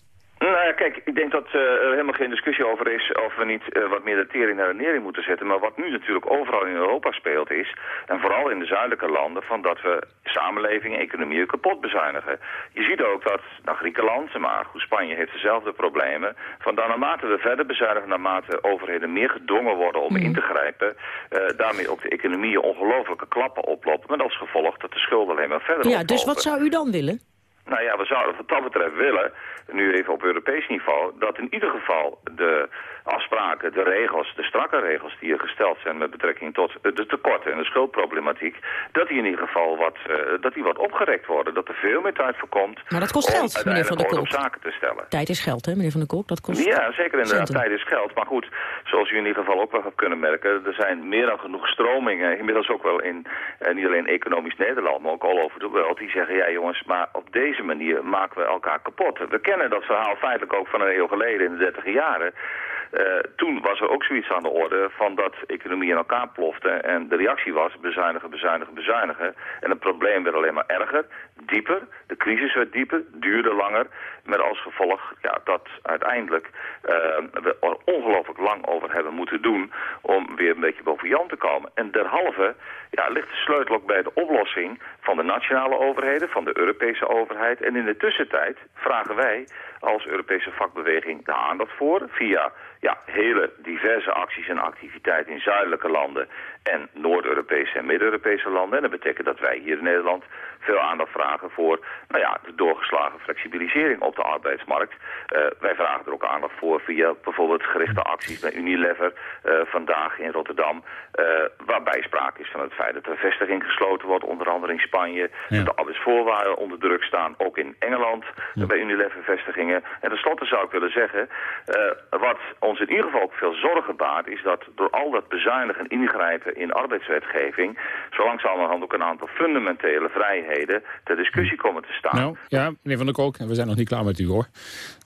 Nou ja, kijk, ik denk dat uh, er helemaal geen discussie over is of we niet uh, wat meer de tering naar de nering moeten zetten. Maar wat nu natuurlijk overal in Europa speelt is, en vooral in de zuidelijke landen, van dat we samenleving en economie kapot bezuinigen. Je ziet ook dat, nou Griekenland, maar goed, Spanje heeft dezelfde problemen, van dan naarmate we verder bezuinigen, naarmate overheden meer gedwongen worden om mm. in te grijpen, uh, daarmee ook de economieën ongelofelijke klappen oplopen, met als gevolg dat de schulden alleen maar verder Ja, oplopen. dus wat zou u dan willen? Nou ja, we zouden wat dat betreft willen, nu even op Europees niveau, dat in ieder geval de afspraken, de regels, de strakke regels die er gesteld zijn met betrekking tot de tekorten en de schuldproblematiek, dat die in ieder geval wat, uh, dat die wat opgerekt worden. Dat er veel meer tijd voor komt maar dat kost geld, meneer Van der Kolk. zaken te stellen. Tijd is geld, hè, meneer Van der Kolk? Dat kost ja, zeker inderdaad. Tijd is geld. Maar goed, zoals u in ieder geval ook wel hebt kunnen merken, er zijn meer dan genoeg stromingen, inmiddels ook wel in, uh, niet alleen economisch Nederland, maar ook al over de wereld, die zeggen, ja jongens, maar op deze manier maken we elkaar kapot. We kennen dat verhaal feitelijk ook van een eeuw geleden in de dertig jaren. Uh, toen was er ook zoiets aan de orde van dat economie in elkaar plofte. En de reactie was bezuinigen, bezuinigen, bezuinigen. En het probleem werd alleen maar erger, dieper. De crisis werd dieper, duurde langer. Met als gevolg ja, dat uiteindelijk uh, we er ongelooflijk lang over hebben moeten doen om weer een beetje boven Jan te komen. En derhalve ja, ligt de sleutel ook bij de oplossing van de nationale overheden, van de Europese overheid. En in de tussentijd vragen wij als Europese vakbeweging de aandacht voor via ja, hele diverse acties en activiteiten in zuidelijke landen en Noord-Europese en Midden-Europese landen. En dat betekent dat wij hier in Nederland veel aandacht vragen voor nou ja, de doorgeslagen flexibilisering op de arbeidsmarkt. Uh, wij vragen er ook aandacht voor via bijvoorbeeld gerichte acties bij Unilever uh, vandaag in Rotterdam. Uh, waarbij sprake is van het feit dat de vestiging gesloten wordt, onder andere in Spanje. Ja. Dat de arbeidsvoorwaarden onder druk staan, ook in Engeland ja. bij Unilever vestigingen. En tenslotte zou ik willen zeggen, wat ons in ieder geval ook veel zorgen baart, is dat door al dat bezuinigen en ingrijpen in arbeidswetgeving, zo langzamerhand ook een aantal fundamentele vrijheden ter discussie komen te staan. Nou, ja, meneer Van der Kolk, we zijn nog niet klaar met u hoor.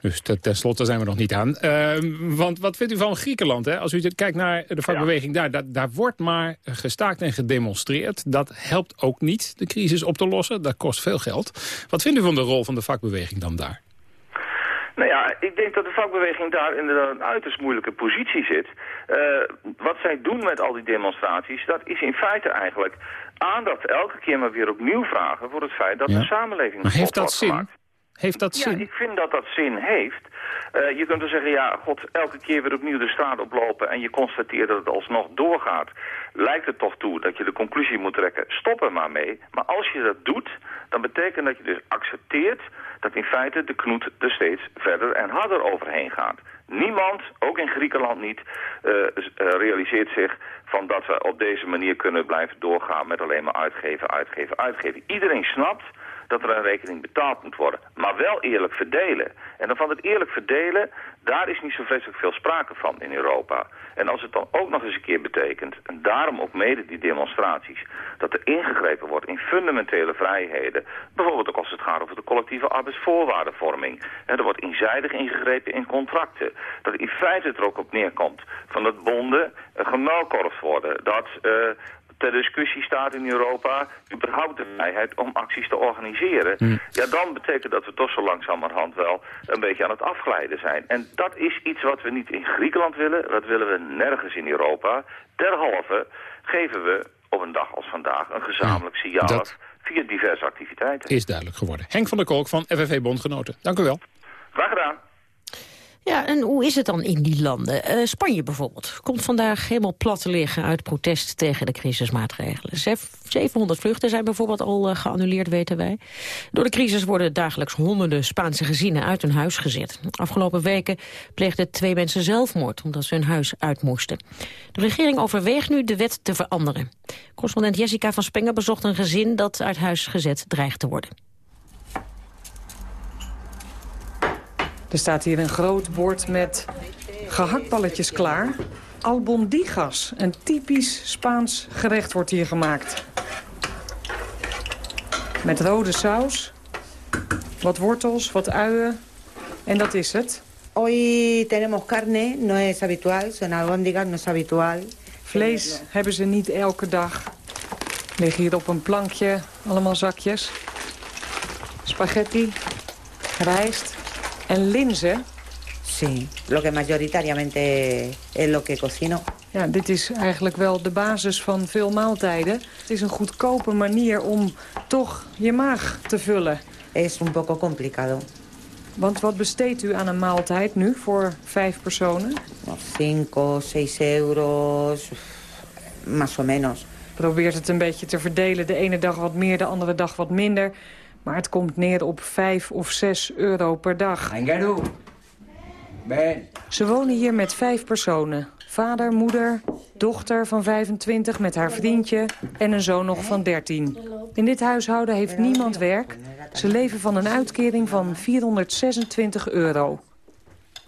Dus tenslotte zijn we nog niet aan. Uh, want wat vindt u van Griekenland? Hè? Als u kijkt naar de vakbeweging ja. daar, daar, daar wordt maar gestaakt en gedemonstreerd. Dat helpt ook niet de crisis op te lossen. Dat kost veel geld. Wat vindt u van de rol van de vakbeweging dan daar? Nou ja, ik denk dat de vakbeweging daar in een uiterst moeilijke positie zit. Uh, wat zij doen met al die demonstraties, dat is in feite eigenlijk aandacht elke keer maar weer opnieuw vragen voor het feit dat ja. de samenleving maar heeft dat zin? Gemaakt. Heeft dat zin? Ja, ik vind dat dat zin heeft. Uh, je kunt er zeggen, ja, god, elke keer weer opnieuw de straat oplopen en je constateert dat het alsnog doorgaat. Lijkt het toch toe dat je de conclusie moet trekken, stop er maar mee. Maar als je dat doet, dan betekent dat je dus accepteert dat in feite de knoet er steeds verder en harder overheen gaat. Niemand, ook in Griekenland niet, uh, uh, realiseert zich van dat we op deze manier kunnen blijven doorgaan met alleen maar uitgeven, uitgeven, uitgeven. Iedereen snapt dat er een rekening betaald moet worden. Maar wel eerlijk verdelen. En dan van het eerlijk verdelen, daar is niet zo vreselijk veel sprake van in Europa. En als het dan ook nog eens een keer betekent, en daarom ook mede die demonstraties, dat er ingegrepen wordt in fundamentele vrijheden, bijvoorbeeld ook als het gaat over de collectieve arbeidsvoorwaardenvorming. En er wordt eenzijdig ingegrepen in contracten. Dat in feite er ook op neerkomt van dat bonden uh, gemuilkorfd worden. Dat uh, ter discussie staat in Europa überhaupt de vrijheid om acties te organiseren. Hmm. Ja, dan betekent dat we toch zo langzamerhand wel een beetje aan het afglijden zijn. En dat is iets wat we niet in Griekenland willen, dat willen we nergens in Europa. Derhalve geven we op een dag als vandaag een gezamenlijk signaal dat- via diverse activiteiten. Is duidelijk geworden. Henk van der Kolk van FNV Bondgenoten. Dank u wel. Graag gedaan. Ja, en hoe is het dan in die landen? Eh, Spanje bijvoorbeeld komt vandaag helemaal plat te liggen uit protest tegen de crisismaatregelen. Zef- 700 vluchten zijn bijvoorbeeld al eh, geannuleerd, weten wij. Door de crisis worden dagelijks honderden Spaanse gezinnen uit hun huis gezet. Afgelopen weken pleegden twee mensen zelfmoord omdat ze hun huis uit moesten. De regering overweegt nu de wet te veranderen. Correspondent Jessica van Spenger bezocht een gezin dat uit huis gezet dreigt te worden. Er staat hier een groot bord met gehaktballetjes klaar. Albondigas, een typisch Spaans gerecht wordt hier gemaakt. Met rode saus, wat wortels, wat uien en dat is het. Hoy tenemos carne, no es habitual, son albóndigas, no es habitual. Vlees hebben ze niet elke dag. Liggen hier op een plankje, allemaal zakjes. Spaghetti, rijst en linzen. Sí, lo que mayoritariamente es lo que cocino. Ja, dit is eigenlijk wel de basis van veel maaltijden. Het is een goedkope manier om toch je maag te vullen. Es un poco complicado. Want wat besteedt u aan een maaltijd nu voor vijf personen? Unos 5, 6 euros, más o menos. Probeert het een beetje te verdelen. De ene dag wat meer, de andere dag wat minder. Maar het komt neer op 5 of 6 euro per dag. Ze wonen hier met vijf personen. Vader, moeder, dochter van 25 met haar vriendje en een zoon nog van 13. In dit huishouden heeft niemand werk. Ze leven van een uitkering van 426 euro.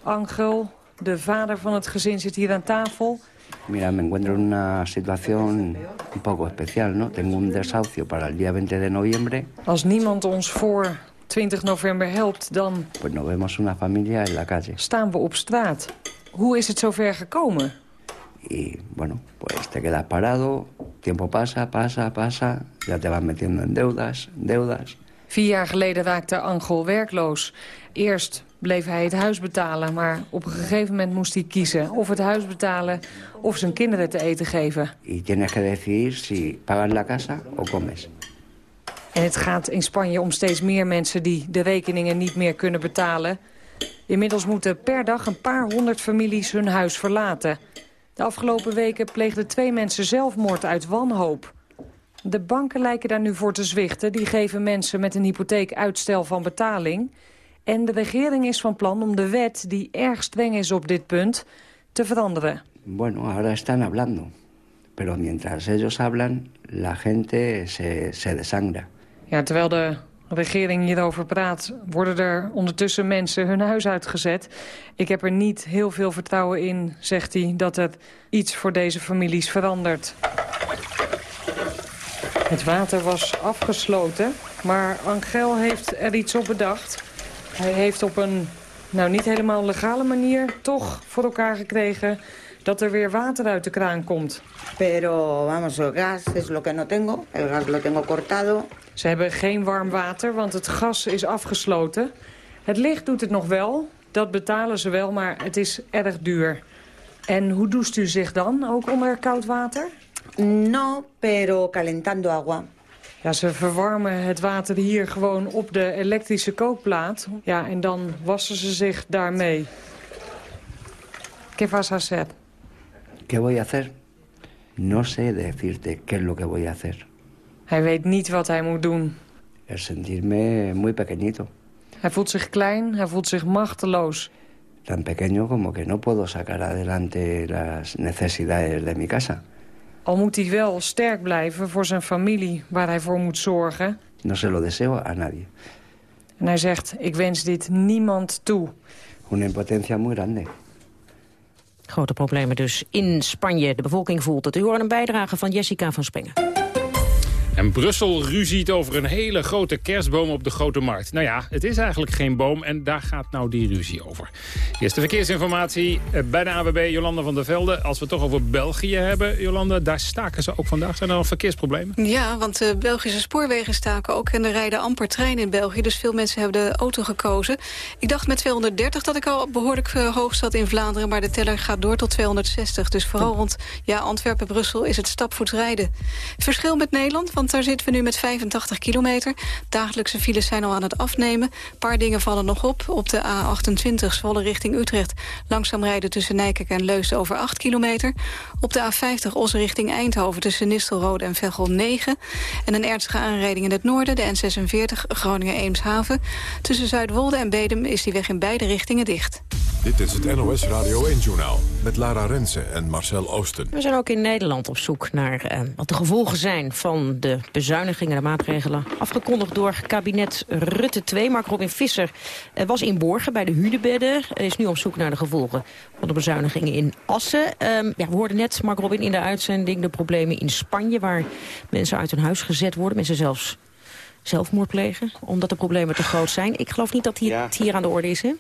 Angel, de vader van het gezin, zit hier aan tafel. Mira, me encuentro en una situación un poco especial, ¿no? Tengo un desahucio para el día 20 de noviembre, Als niemand ons voor 20 november helpt, dan pues nos vemos una familia en la calle. staan we op straat. Hoe is het zover gekomen? Y bueno, pues te quedas parado, tiempo pasa, pasa, pasa, ya te vas metiendo en deudas, deudas. Vier jaar geleden raakte Angel werkloos. Eerst bleef hij het huis betalen, maar op een gegeven moment moest hij kiezen. Of het huis betalen of zijn kinderen te eten geven. Y tienes que decidir si la casa o comes. En het gaat in Spanje om steeds meer mensen die de rekeningen niet meer kunnen betalen. Inmiddels moeten per dag een paar honderd families hun huis verlaten. De afgelopen weken pleegden twee mensen zelfmoord uit wanhoop. De banken lijken daar nu voor te zwichten. Die geven mensen met een hypotheek uitstel van betaling. En de regering is van plan om de wet, die erg streng is op dit punt, te veranderen. Bueno, ahora están hablando, pero mientras ellos hablan, la gente se, se desangra. Ja, terwijl de regering hierover praat, worden er ondertussen mensen hun huis uitgezet. Ik heb er niet heel veel vertrouwen in, zegt hij, dat er iets voor deze families verandert. Het water was afgesloten, maar Angel heeft er iets op bedacht. Hij heeft op een, nou niet helemaal legale manier, toch voor elkaar gekregen dat er weer water uit de kraan komt. Pero vamos, el gas es lo que no tengo. El gas lo tengo cortado. Ze hebben geen warm water, want het gas is afgesloten. Het licht doet het nog wel, dat betalen ze wel, maar het is erg duur. En hoe doucht u zich dan, ook onder koud water? No, pero calentando agua. Ja, ze verwarmen het water hier gewoon op de elektrische kookplaat. Ja, en dan wassen ze zich daarmee. ¿Qué vas a hacer? ¿Qué voy a hacer? No sé decirte qué es lo que voy a hacer. Hij weet niet wat hij moet doen. El sentirme muy pequeñito. Hij voelt zich klein, hij voelt zich machteloos. Tan pequeño como que no puedo sacar adelante las necesidades de mi casa. Al moet hij wel sterk blijven voor zijn familie waar hij voor moet zorgen. No se lo deseo a nadie. En hij zegt, ik wens dit niemand toe. Una impotencia muy grande. Grote problemen dus in Spanje. De bevolking voelt het. U hoort een bijdrage van Jessica van Spengen. En Brussel ruziet over een hele grote kerstboom op de Grote Markt. Nou ja, het is eigenlijk geen boom en daar gaat nou die ruzie over. Eerste verkeersinformatie eh, bij de AWB Jolanda van der Velde. Als we het toch over België hebben, Jolanda, daar staken ze ook vandaag. Zijn er nog verkeersproblemen? Ja, want de Belgische spoorwegen staken ook en er rijden amper treinen in België. Dus veel mensen hebben de auto gekozen. Ik dacht met 230 dat ik al behoorlijk eh, hoog zat in Vlaanderen, maar de teller gaat door tot 260. Dus vooral rond ja, Antwerpen-Brussel is het stapvoets rijden. Verschil met Nederland, want daar zitten we nu met 85 kilometer. Dagelijkse files zijn al aan het afnemen. Een paar dingen vallen nog op. Op de A28 Zwolle richting Utrecht. Langzaam rijden tussen Nijkerk en Leusden over 8 kilometer. Op de A50 Osse richting Eindhoven tussen Nistelrode en Veghel 9. En een ernstige aanrijding in het noorden, de N46 Groningen-Eemshaven. Tussen Zuidwolde en Bedem is die weg in beide richtingen dicht. Dit is het NOS Radio 1-journaal met Lara Rensen en Marcel Oosten. We zijn ook in Nederland op zoek naar eh, wat de gevolgen zijn van de bezuinigingen, de maatregelen. Afgekondigd door kabinet Rutte 2. Mark Robin Visser eh, was in Borgen bij de Hunebedden. is nu op zoek naar de gevolgen van de bezuinigingen in Assen. Ehm, ja, we hoorden net, Mark Robin, in de uitzending de problemen in Spanje... waar mensen uit hun huis gezet worden, mensen zelfs zelfmoord plegen... omdat de problemen te groot zijn. Ik geloof niet dat hier, het hier aan de orde is, hè?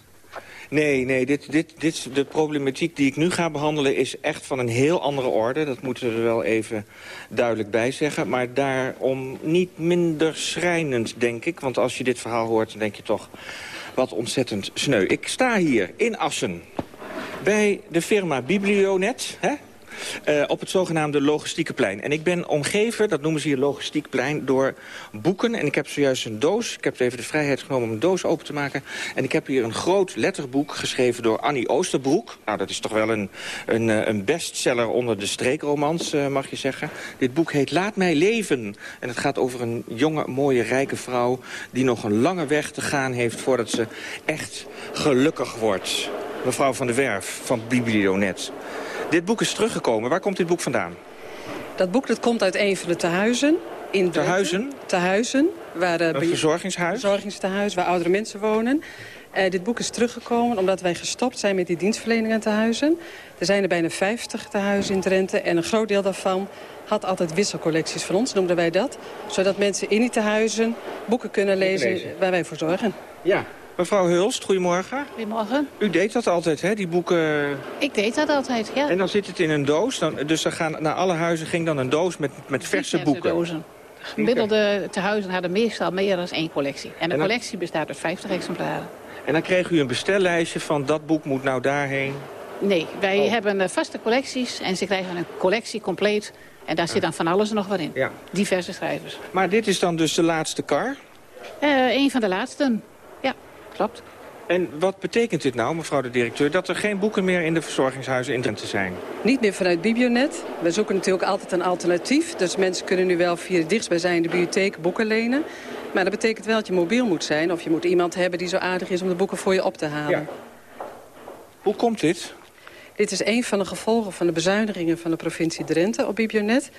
Nee, nee dit, dit, dit, de problematiek die ik nu ga behandelen is echt van een heel andere orde. Dat moeten we er wel even duidelijk bij zeggen. Maar daarom niet minder schrijnend, denk ik. Want als je dit verhaal hoort, dan denk je toch wat ontzettend sneu. Ik sta hier in Assen bij de firma Biblionet. Hè? Uh, op het zogenaamde logistieke plein. En ik ben omgeven, dat noemen ze hier logistiek plein, door boeken. En ik heb zojuist een doos, ik heb even de vrijheid genomen om een doos open te maken. En ik heb hier een groot letterboek geschreven door Annie Oosterbroek. Nou, dat is toch wel een, een, eh, een bestseller onder de streekromans, uh, mag je zeggen. Dit boek heet Laat mij leven. En het gaat over een jonge, mooie, rijke vrouw... die nog een lange weg te gaan heeft voordat ze echt gelukkig wordt. Mevrouw van der Werf van Biblionet. Dit boek is teruggekomen. Waar komt dit boek vandaan? Dat boek dat komt uit een van de tehuizen. In tehuizen? Tehuizen. Waar, uh, een verzorgingshuis? verzorgingstehuis, waar oudere mensen wonen. Uh, dit boek is teruggekomen omdat wij gestopt zijn met die dienstverlening aan tehuizen. Er zijn er bijna 50 tehuizen in Drenthe en een groot deel daarvan had altijd wisselcollecties van ons, noemden wij dat. Zodat mensen in die tehuizen boeken kunnen lezen, waar wij voor zorgen. Ja, Mevrouw Hulst, goedemorgen. Goedemorgen. U deed dat altijd, hè, die boeken? Ik deed dat altijd, ja. En dan zit het in een doos, dan, dus er gaan, naar alle huizen ging dan een doos met, met verse boeken? dozen. Gemiddelde tehuizen hadden meestal meer dan één collectie. En de collectie bestaat uit 50 exemplaren. En dan kreeg u een bestellijstje van dat boek moet nou daarheen? Nee, wij oh. hebben eh, vaste collecties en ze krijgen een collectie compleet. En daar zit dan van alles nog wat in. Ja. Diverse schrijvers. Maar dit is dan dus de laatste kar? Uh, een van de laatste klopt. En wat betekent dit nou, mevrouw de directeur, dat er geen boeken meer in de verzorgingshuizen in te zijn? Niet meer vanuit Bibionet. We zoeken natuurlijk altijd een alternatief. Dus mensen kunnen nu wel via de dichtstbijzijnde bibliotheek boeken lenen. Maar dat betekent wel dat je mobiel moet zijn. Of je moet iemand hebben die zo aardig is om de boeken voor je op te halen. Ja. Hoe komt dit? Dit is een van de gevolgen van de bezuinigingen van de provincie Drenthe op Bibionet.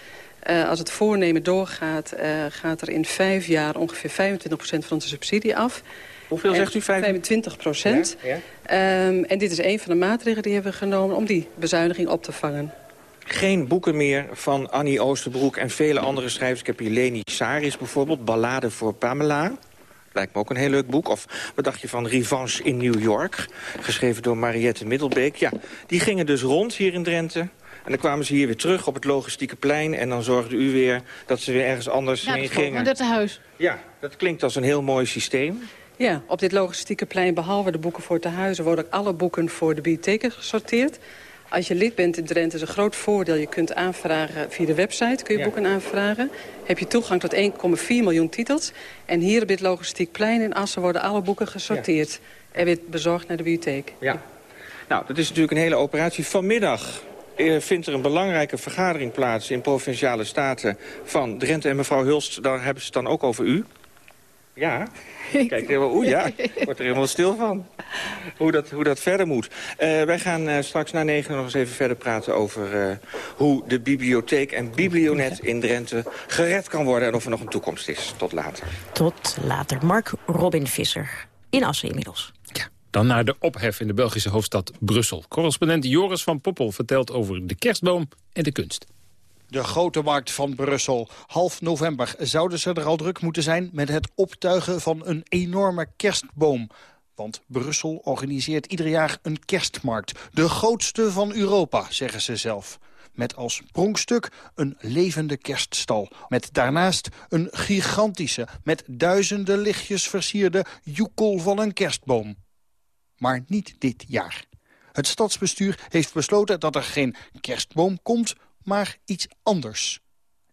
Uh, als het voornemen doorgaat, uh, gaat er in vijf jaar ongeveer 25% van onze subsidie af. Hoeveel zegt u? 25 procent. Ja, ehm, en dit is een van de maatregelen die hebben we genomen om die bezuiniging op te vangen. Geen boeken meer van Annie Oosterbroek en vele andere schrijvers. Ik heb hier Leni Saris bijvoorbeeld, Ballade voor Pamela. Lijkt me ook een heel leuk boek. Of wat dacht je van Revanche in New York? Geschreven door Mariette Middelbeek. Ja, die gingen dus rond hier in Drenthe. En dan kwamen ze hier weer terug op het logistieke plein. En dan zorgde u weer dat ze weer ergens anders ja, heen gingen. Ja, dat huis. Ja, dat klinkt als een heel mooi systeem. Ja, op dit logistieke plein, behalve de boeken voor te huizen... worden ook alle boeken voor de bibliotheken gesorteerd. Als je lid bent in Drenthe is een groot voordeel. Je kunt aanvragen via de website, kun je boeken aanvragen. Heb je toegang tot 1,4 miljoen titels. En hier op dit logistiek plein in Assen worden alle boeken gesorteerd. Ja. En weer bezorgd naar de bibliotheek. Ja. Nou, dat is natuurlijk een hele operatie. Vanmiddag eh, vindt er een belangrijke vergadering plaats in Provinciale Staten van Drenthe. En mevrouw Hulst, daar hebben ze het dan ook over u. Ja, kijk, oeh ja, ik word er helemaal stil van. Hoe dat, hoe dat verder moet. Uh, wij gaan uh, straks na negen nog eens even verder praten over uh, hoe de bibliotheek en biblionet in Drenthe gered kan worden. En of er nog een toekomst is. Tot later. Tot later. Mark Robin Visser. In Assen inmiddels. Ja. Dan naar de ophef in de Belgische hoofdstad Brussel. Correspondent Joris van Poppel vertelt over de kerstboom en de kunst. De grote markt van Brussel. Half november zouden ze er al druk moeten zijn... met het optuigen van een enorme kerstboom. Want Brussel organiseert ieder jaar een kerstmarkt. De grootste van Europa, zeggen ze zelf. Met als pronkstuk een levende kerststal. Met daarnaast een gigantische, met duizenden lichtjes versierde... joekel van een kerstboom. Maar niet dit jaar. Het stadsbestuur heeft besloten dat er geen kerstboom komt maar iets anders.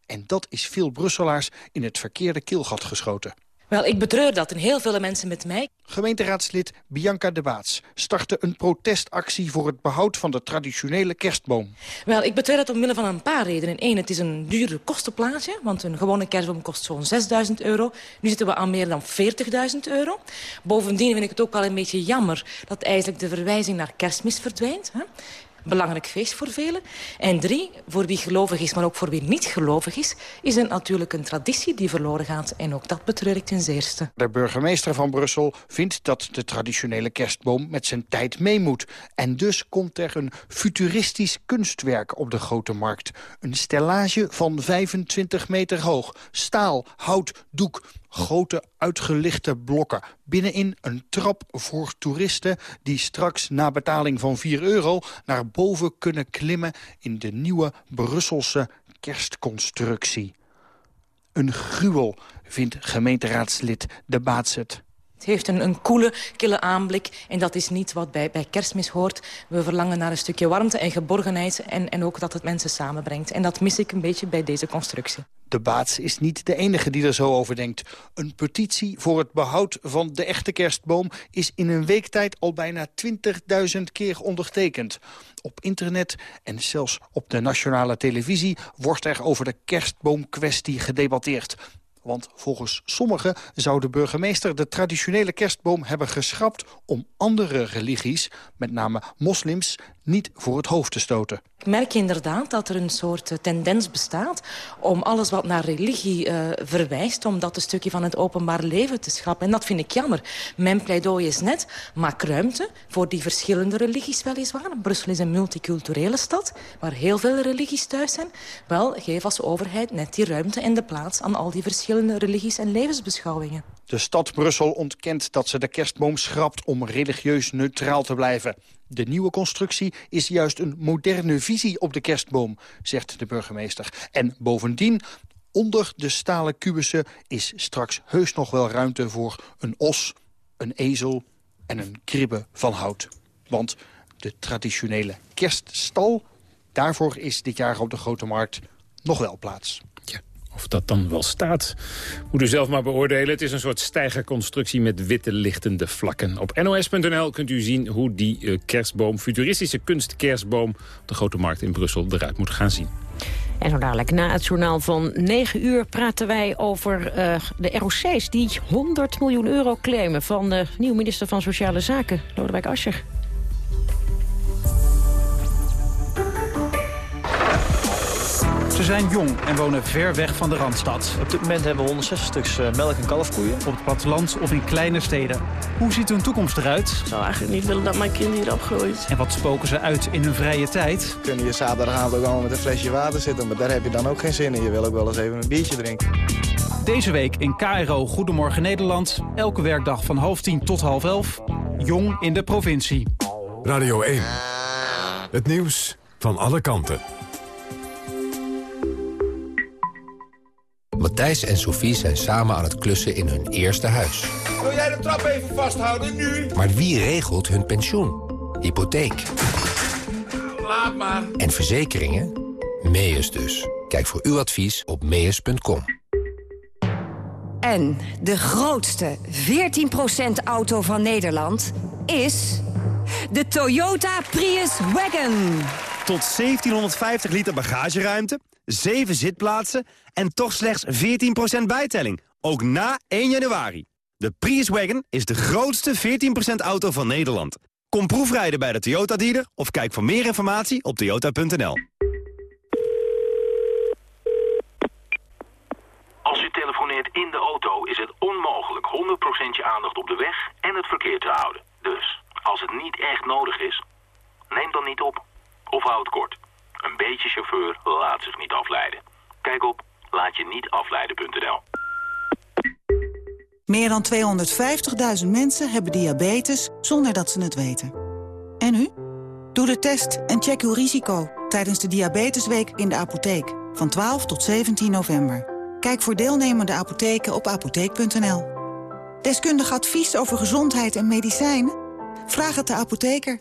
En dat is veel Brusselaars in het verkeerde keelgat geschoten. Wel, ik betreur dat en heel veel mensen met mij. Gemeenteraadslid Bianca de Baats startte een protestactie voor het behoud van de traditionele kerstboom. Wel, ik betreur dat omwille van een paar redenen. Eén, het is een dure kostenplaatje, want een gewone kerstboom kost zo'n 6.000 euro. Nu zitten we aan meer dan 40.000 euro. Bovendien vind ik het ook wel een beetje jammer dat eigenlijk de verwijzing naar kerstmis verdwijnt. Hè? Belangrijk feest voor velen. En drie, voor wie gelovig is, maar ook voor wie niet gelovig is... is het natuurlijk een traditie die verloren gaat. En ook dat betreur ik ten zeerste. De burgemeester van Brussel vindt dat de traditionele kerstboom met zijn tijd mee moet. En dus komt er een futuristisch kunstwerk op de Grote Markt. Een stellage van 25 meter hoog. Staal, hout, doek, grote uitgelichte blokken. Binnenin een trap voor toeristen die straks na betaling van 4 euro... naar boven kunnen klimmen in de nieuwe Brusselse kerstconstructie. Een gruwel, vindt gemeenteraadslid De Baatset. Het heeft een, een koele, kille aanblik. En dat is niet wat bij, bij kerstmis hoort. We verlangen naar een stukje warmte en geborgenheid. En, en ook dat het mensen samenbrengt. En dat mis ik een beetje bij deze constructie. De Baats is niet de enige die er zo over denkt. Een petitie voor het behoud van de echte kerstboom... is in een week tijd al bijna 20.000 keer ondertekend. Op internet en zelfs op de nationale televisie... wordt er over de kerstboomkwestie gedebatteerd. Want volgens sommigen zou de burgemeester de traditionele kerstboom hebben geschrapt... om andere religies, met name moslims, niet voor het hoofd te stoten. Ik merk inderdaad dat er een soort eh, tendens bestaat... om alles wat naar religie uh, verwijst... om dat een stukje van het openbaar leven te schrappen. En dat vind ik jammer. Mijn pleidooi is net, maak ruimte voor die verschillende religies weliswaar. Brussel is een multiculturele stad, waar heel veel religies thuis zijn. Wel, geef als overheid net die ruimte en de plaats... aan al die verschillende religies en levensbeschouwingen. De stad Brussel ontkent dat ze de kerstboom schrapt om religieus neutraal te blijven. De nieuwe constructie is juist een moderne visie op de kerstboom, zegt de burgemeester. En bovendien, onder de stalen kubussen is straks heus nog wel ruimte voor een os, een ezel en een kribbe van hout. Want de traditionele kerststal, daarvoor is dit jaar op de Grote Markt nog wel plaats. Of dat dan wel staat, moet u zelf maar beoordelen. Het is een soort stijgerconstructie met witte lichtende vlakken. Op nos.nl kunt u zien hoe die uh, kerstboom, futuristische kunstkerstboom... op de Grote Markt in Brussel eruit moet gaan zien. En zo dadelijk na het journaal van 9 uur praten wij over uh, de ROC's... die 100 miljoen euro claimen van de nieuwe minister van Sociale Zaken, Lodewijk Asscher. Ze zijn jong en wonen ver weg van de Randstad. Op dit moment hebben we 160 stuks eh, melk- en kalfkoeien. Op het platteland of in kleine steden. Hoe ziet hun toekomst eruit? Ik zou eigenlijk niet willen dat mijn kind hier opgroeit. En wat spoken ze uit in hun vrije tijd? Kun je zaterdagavond ook allemaal met een flesje water zitten, maar daar heb je dan ook geen zin in. Je wil ook wel eens even een biertje drinken. Deze week in KRO Goedemorgen Nederland. Elke werkdag van half tien tot half elf. Jong in de provincie. Radio 1. Het nieuws van alle kanten. Matthijs en Sophie zijn samen aan het klussen in hun eerste huis. Wil jij de trap even vasthouden, nu? Maar wie regelt hun pensioen? Hypotheek. Laat maar. En verzekeringen? Meus dus. Kijk voor uw advies op meus.com. En de grootste 14% auto van Nederland is de Toyota Prius Wagon. Tot 1750 liter bagageruimte, 7 zitplaatsen en toch slechts 14% bijtelling. Ook na 1 januari. De Prius Wagon is de grootste 14% auto van Nederland. Kom proefrijden bij de Toyota dealer of kijk voor meer informatie op toyota.nl. Als u telefoneert in de auto is het onmogelijk 100% je aandacht op de weg en het verkeer te houden. Dus, als het niet echt nodig is, neem dan niet op. Of houd kort. Een beetje chauffeur laat zich niet afleiden. Kijk op laatje-niet-afleiden.nl. Meer dan 250.000 mensen hebben diabetes zonder dat ze het weten. En u? Doe de test en check uw risico tijdens de Diabetesweek in de apotheek. Van 12 tot 17 november. Kijk voor deelnemende apotheken op apotheek.nl. Deskundig advies over gezondheid en medicijnen? Vraag het de apotheker.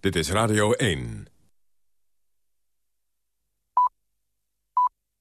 Dit is Radio 1.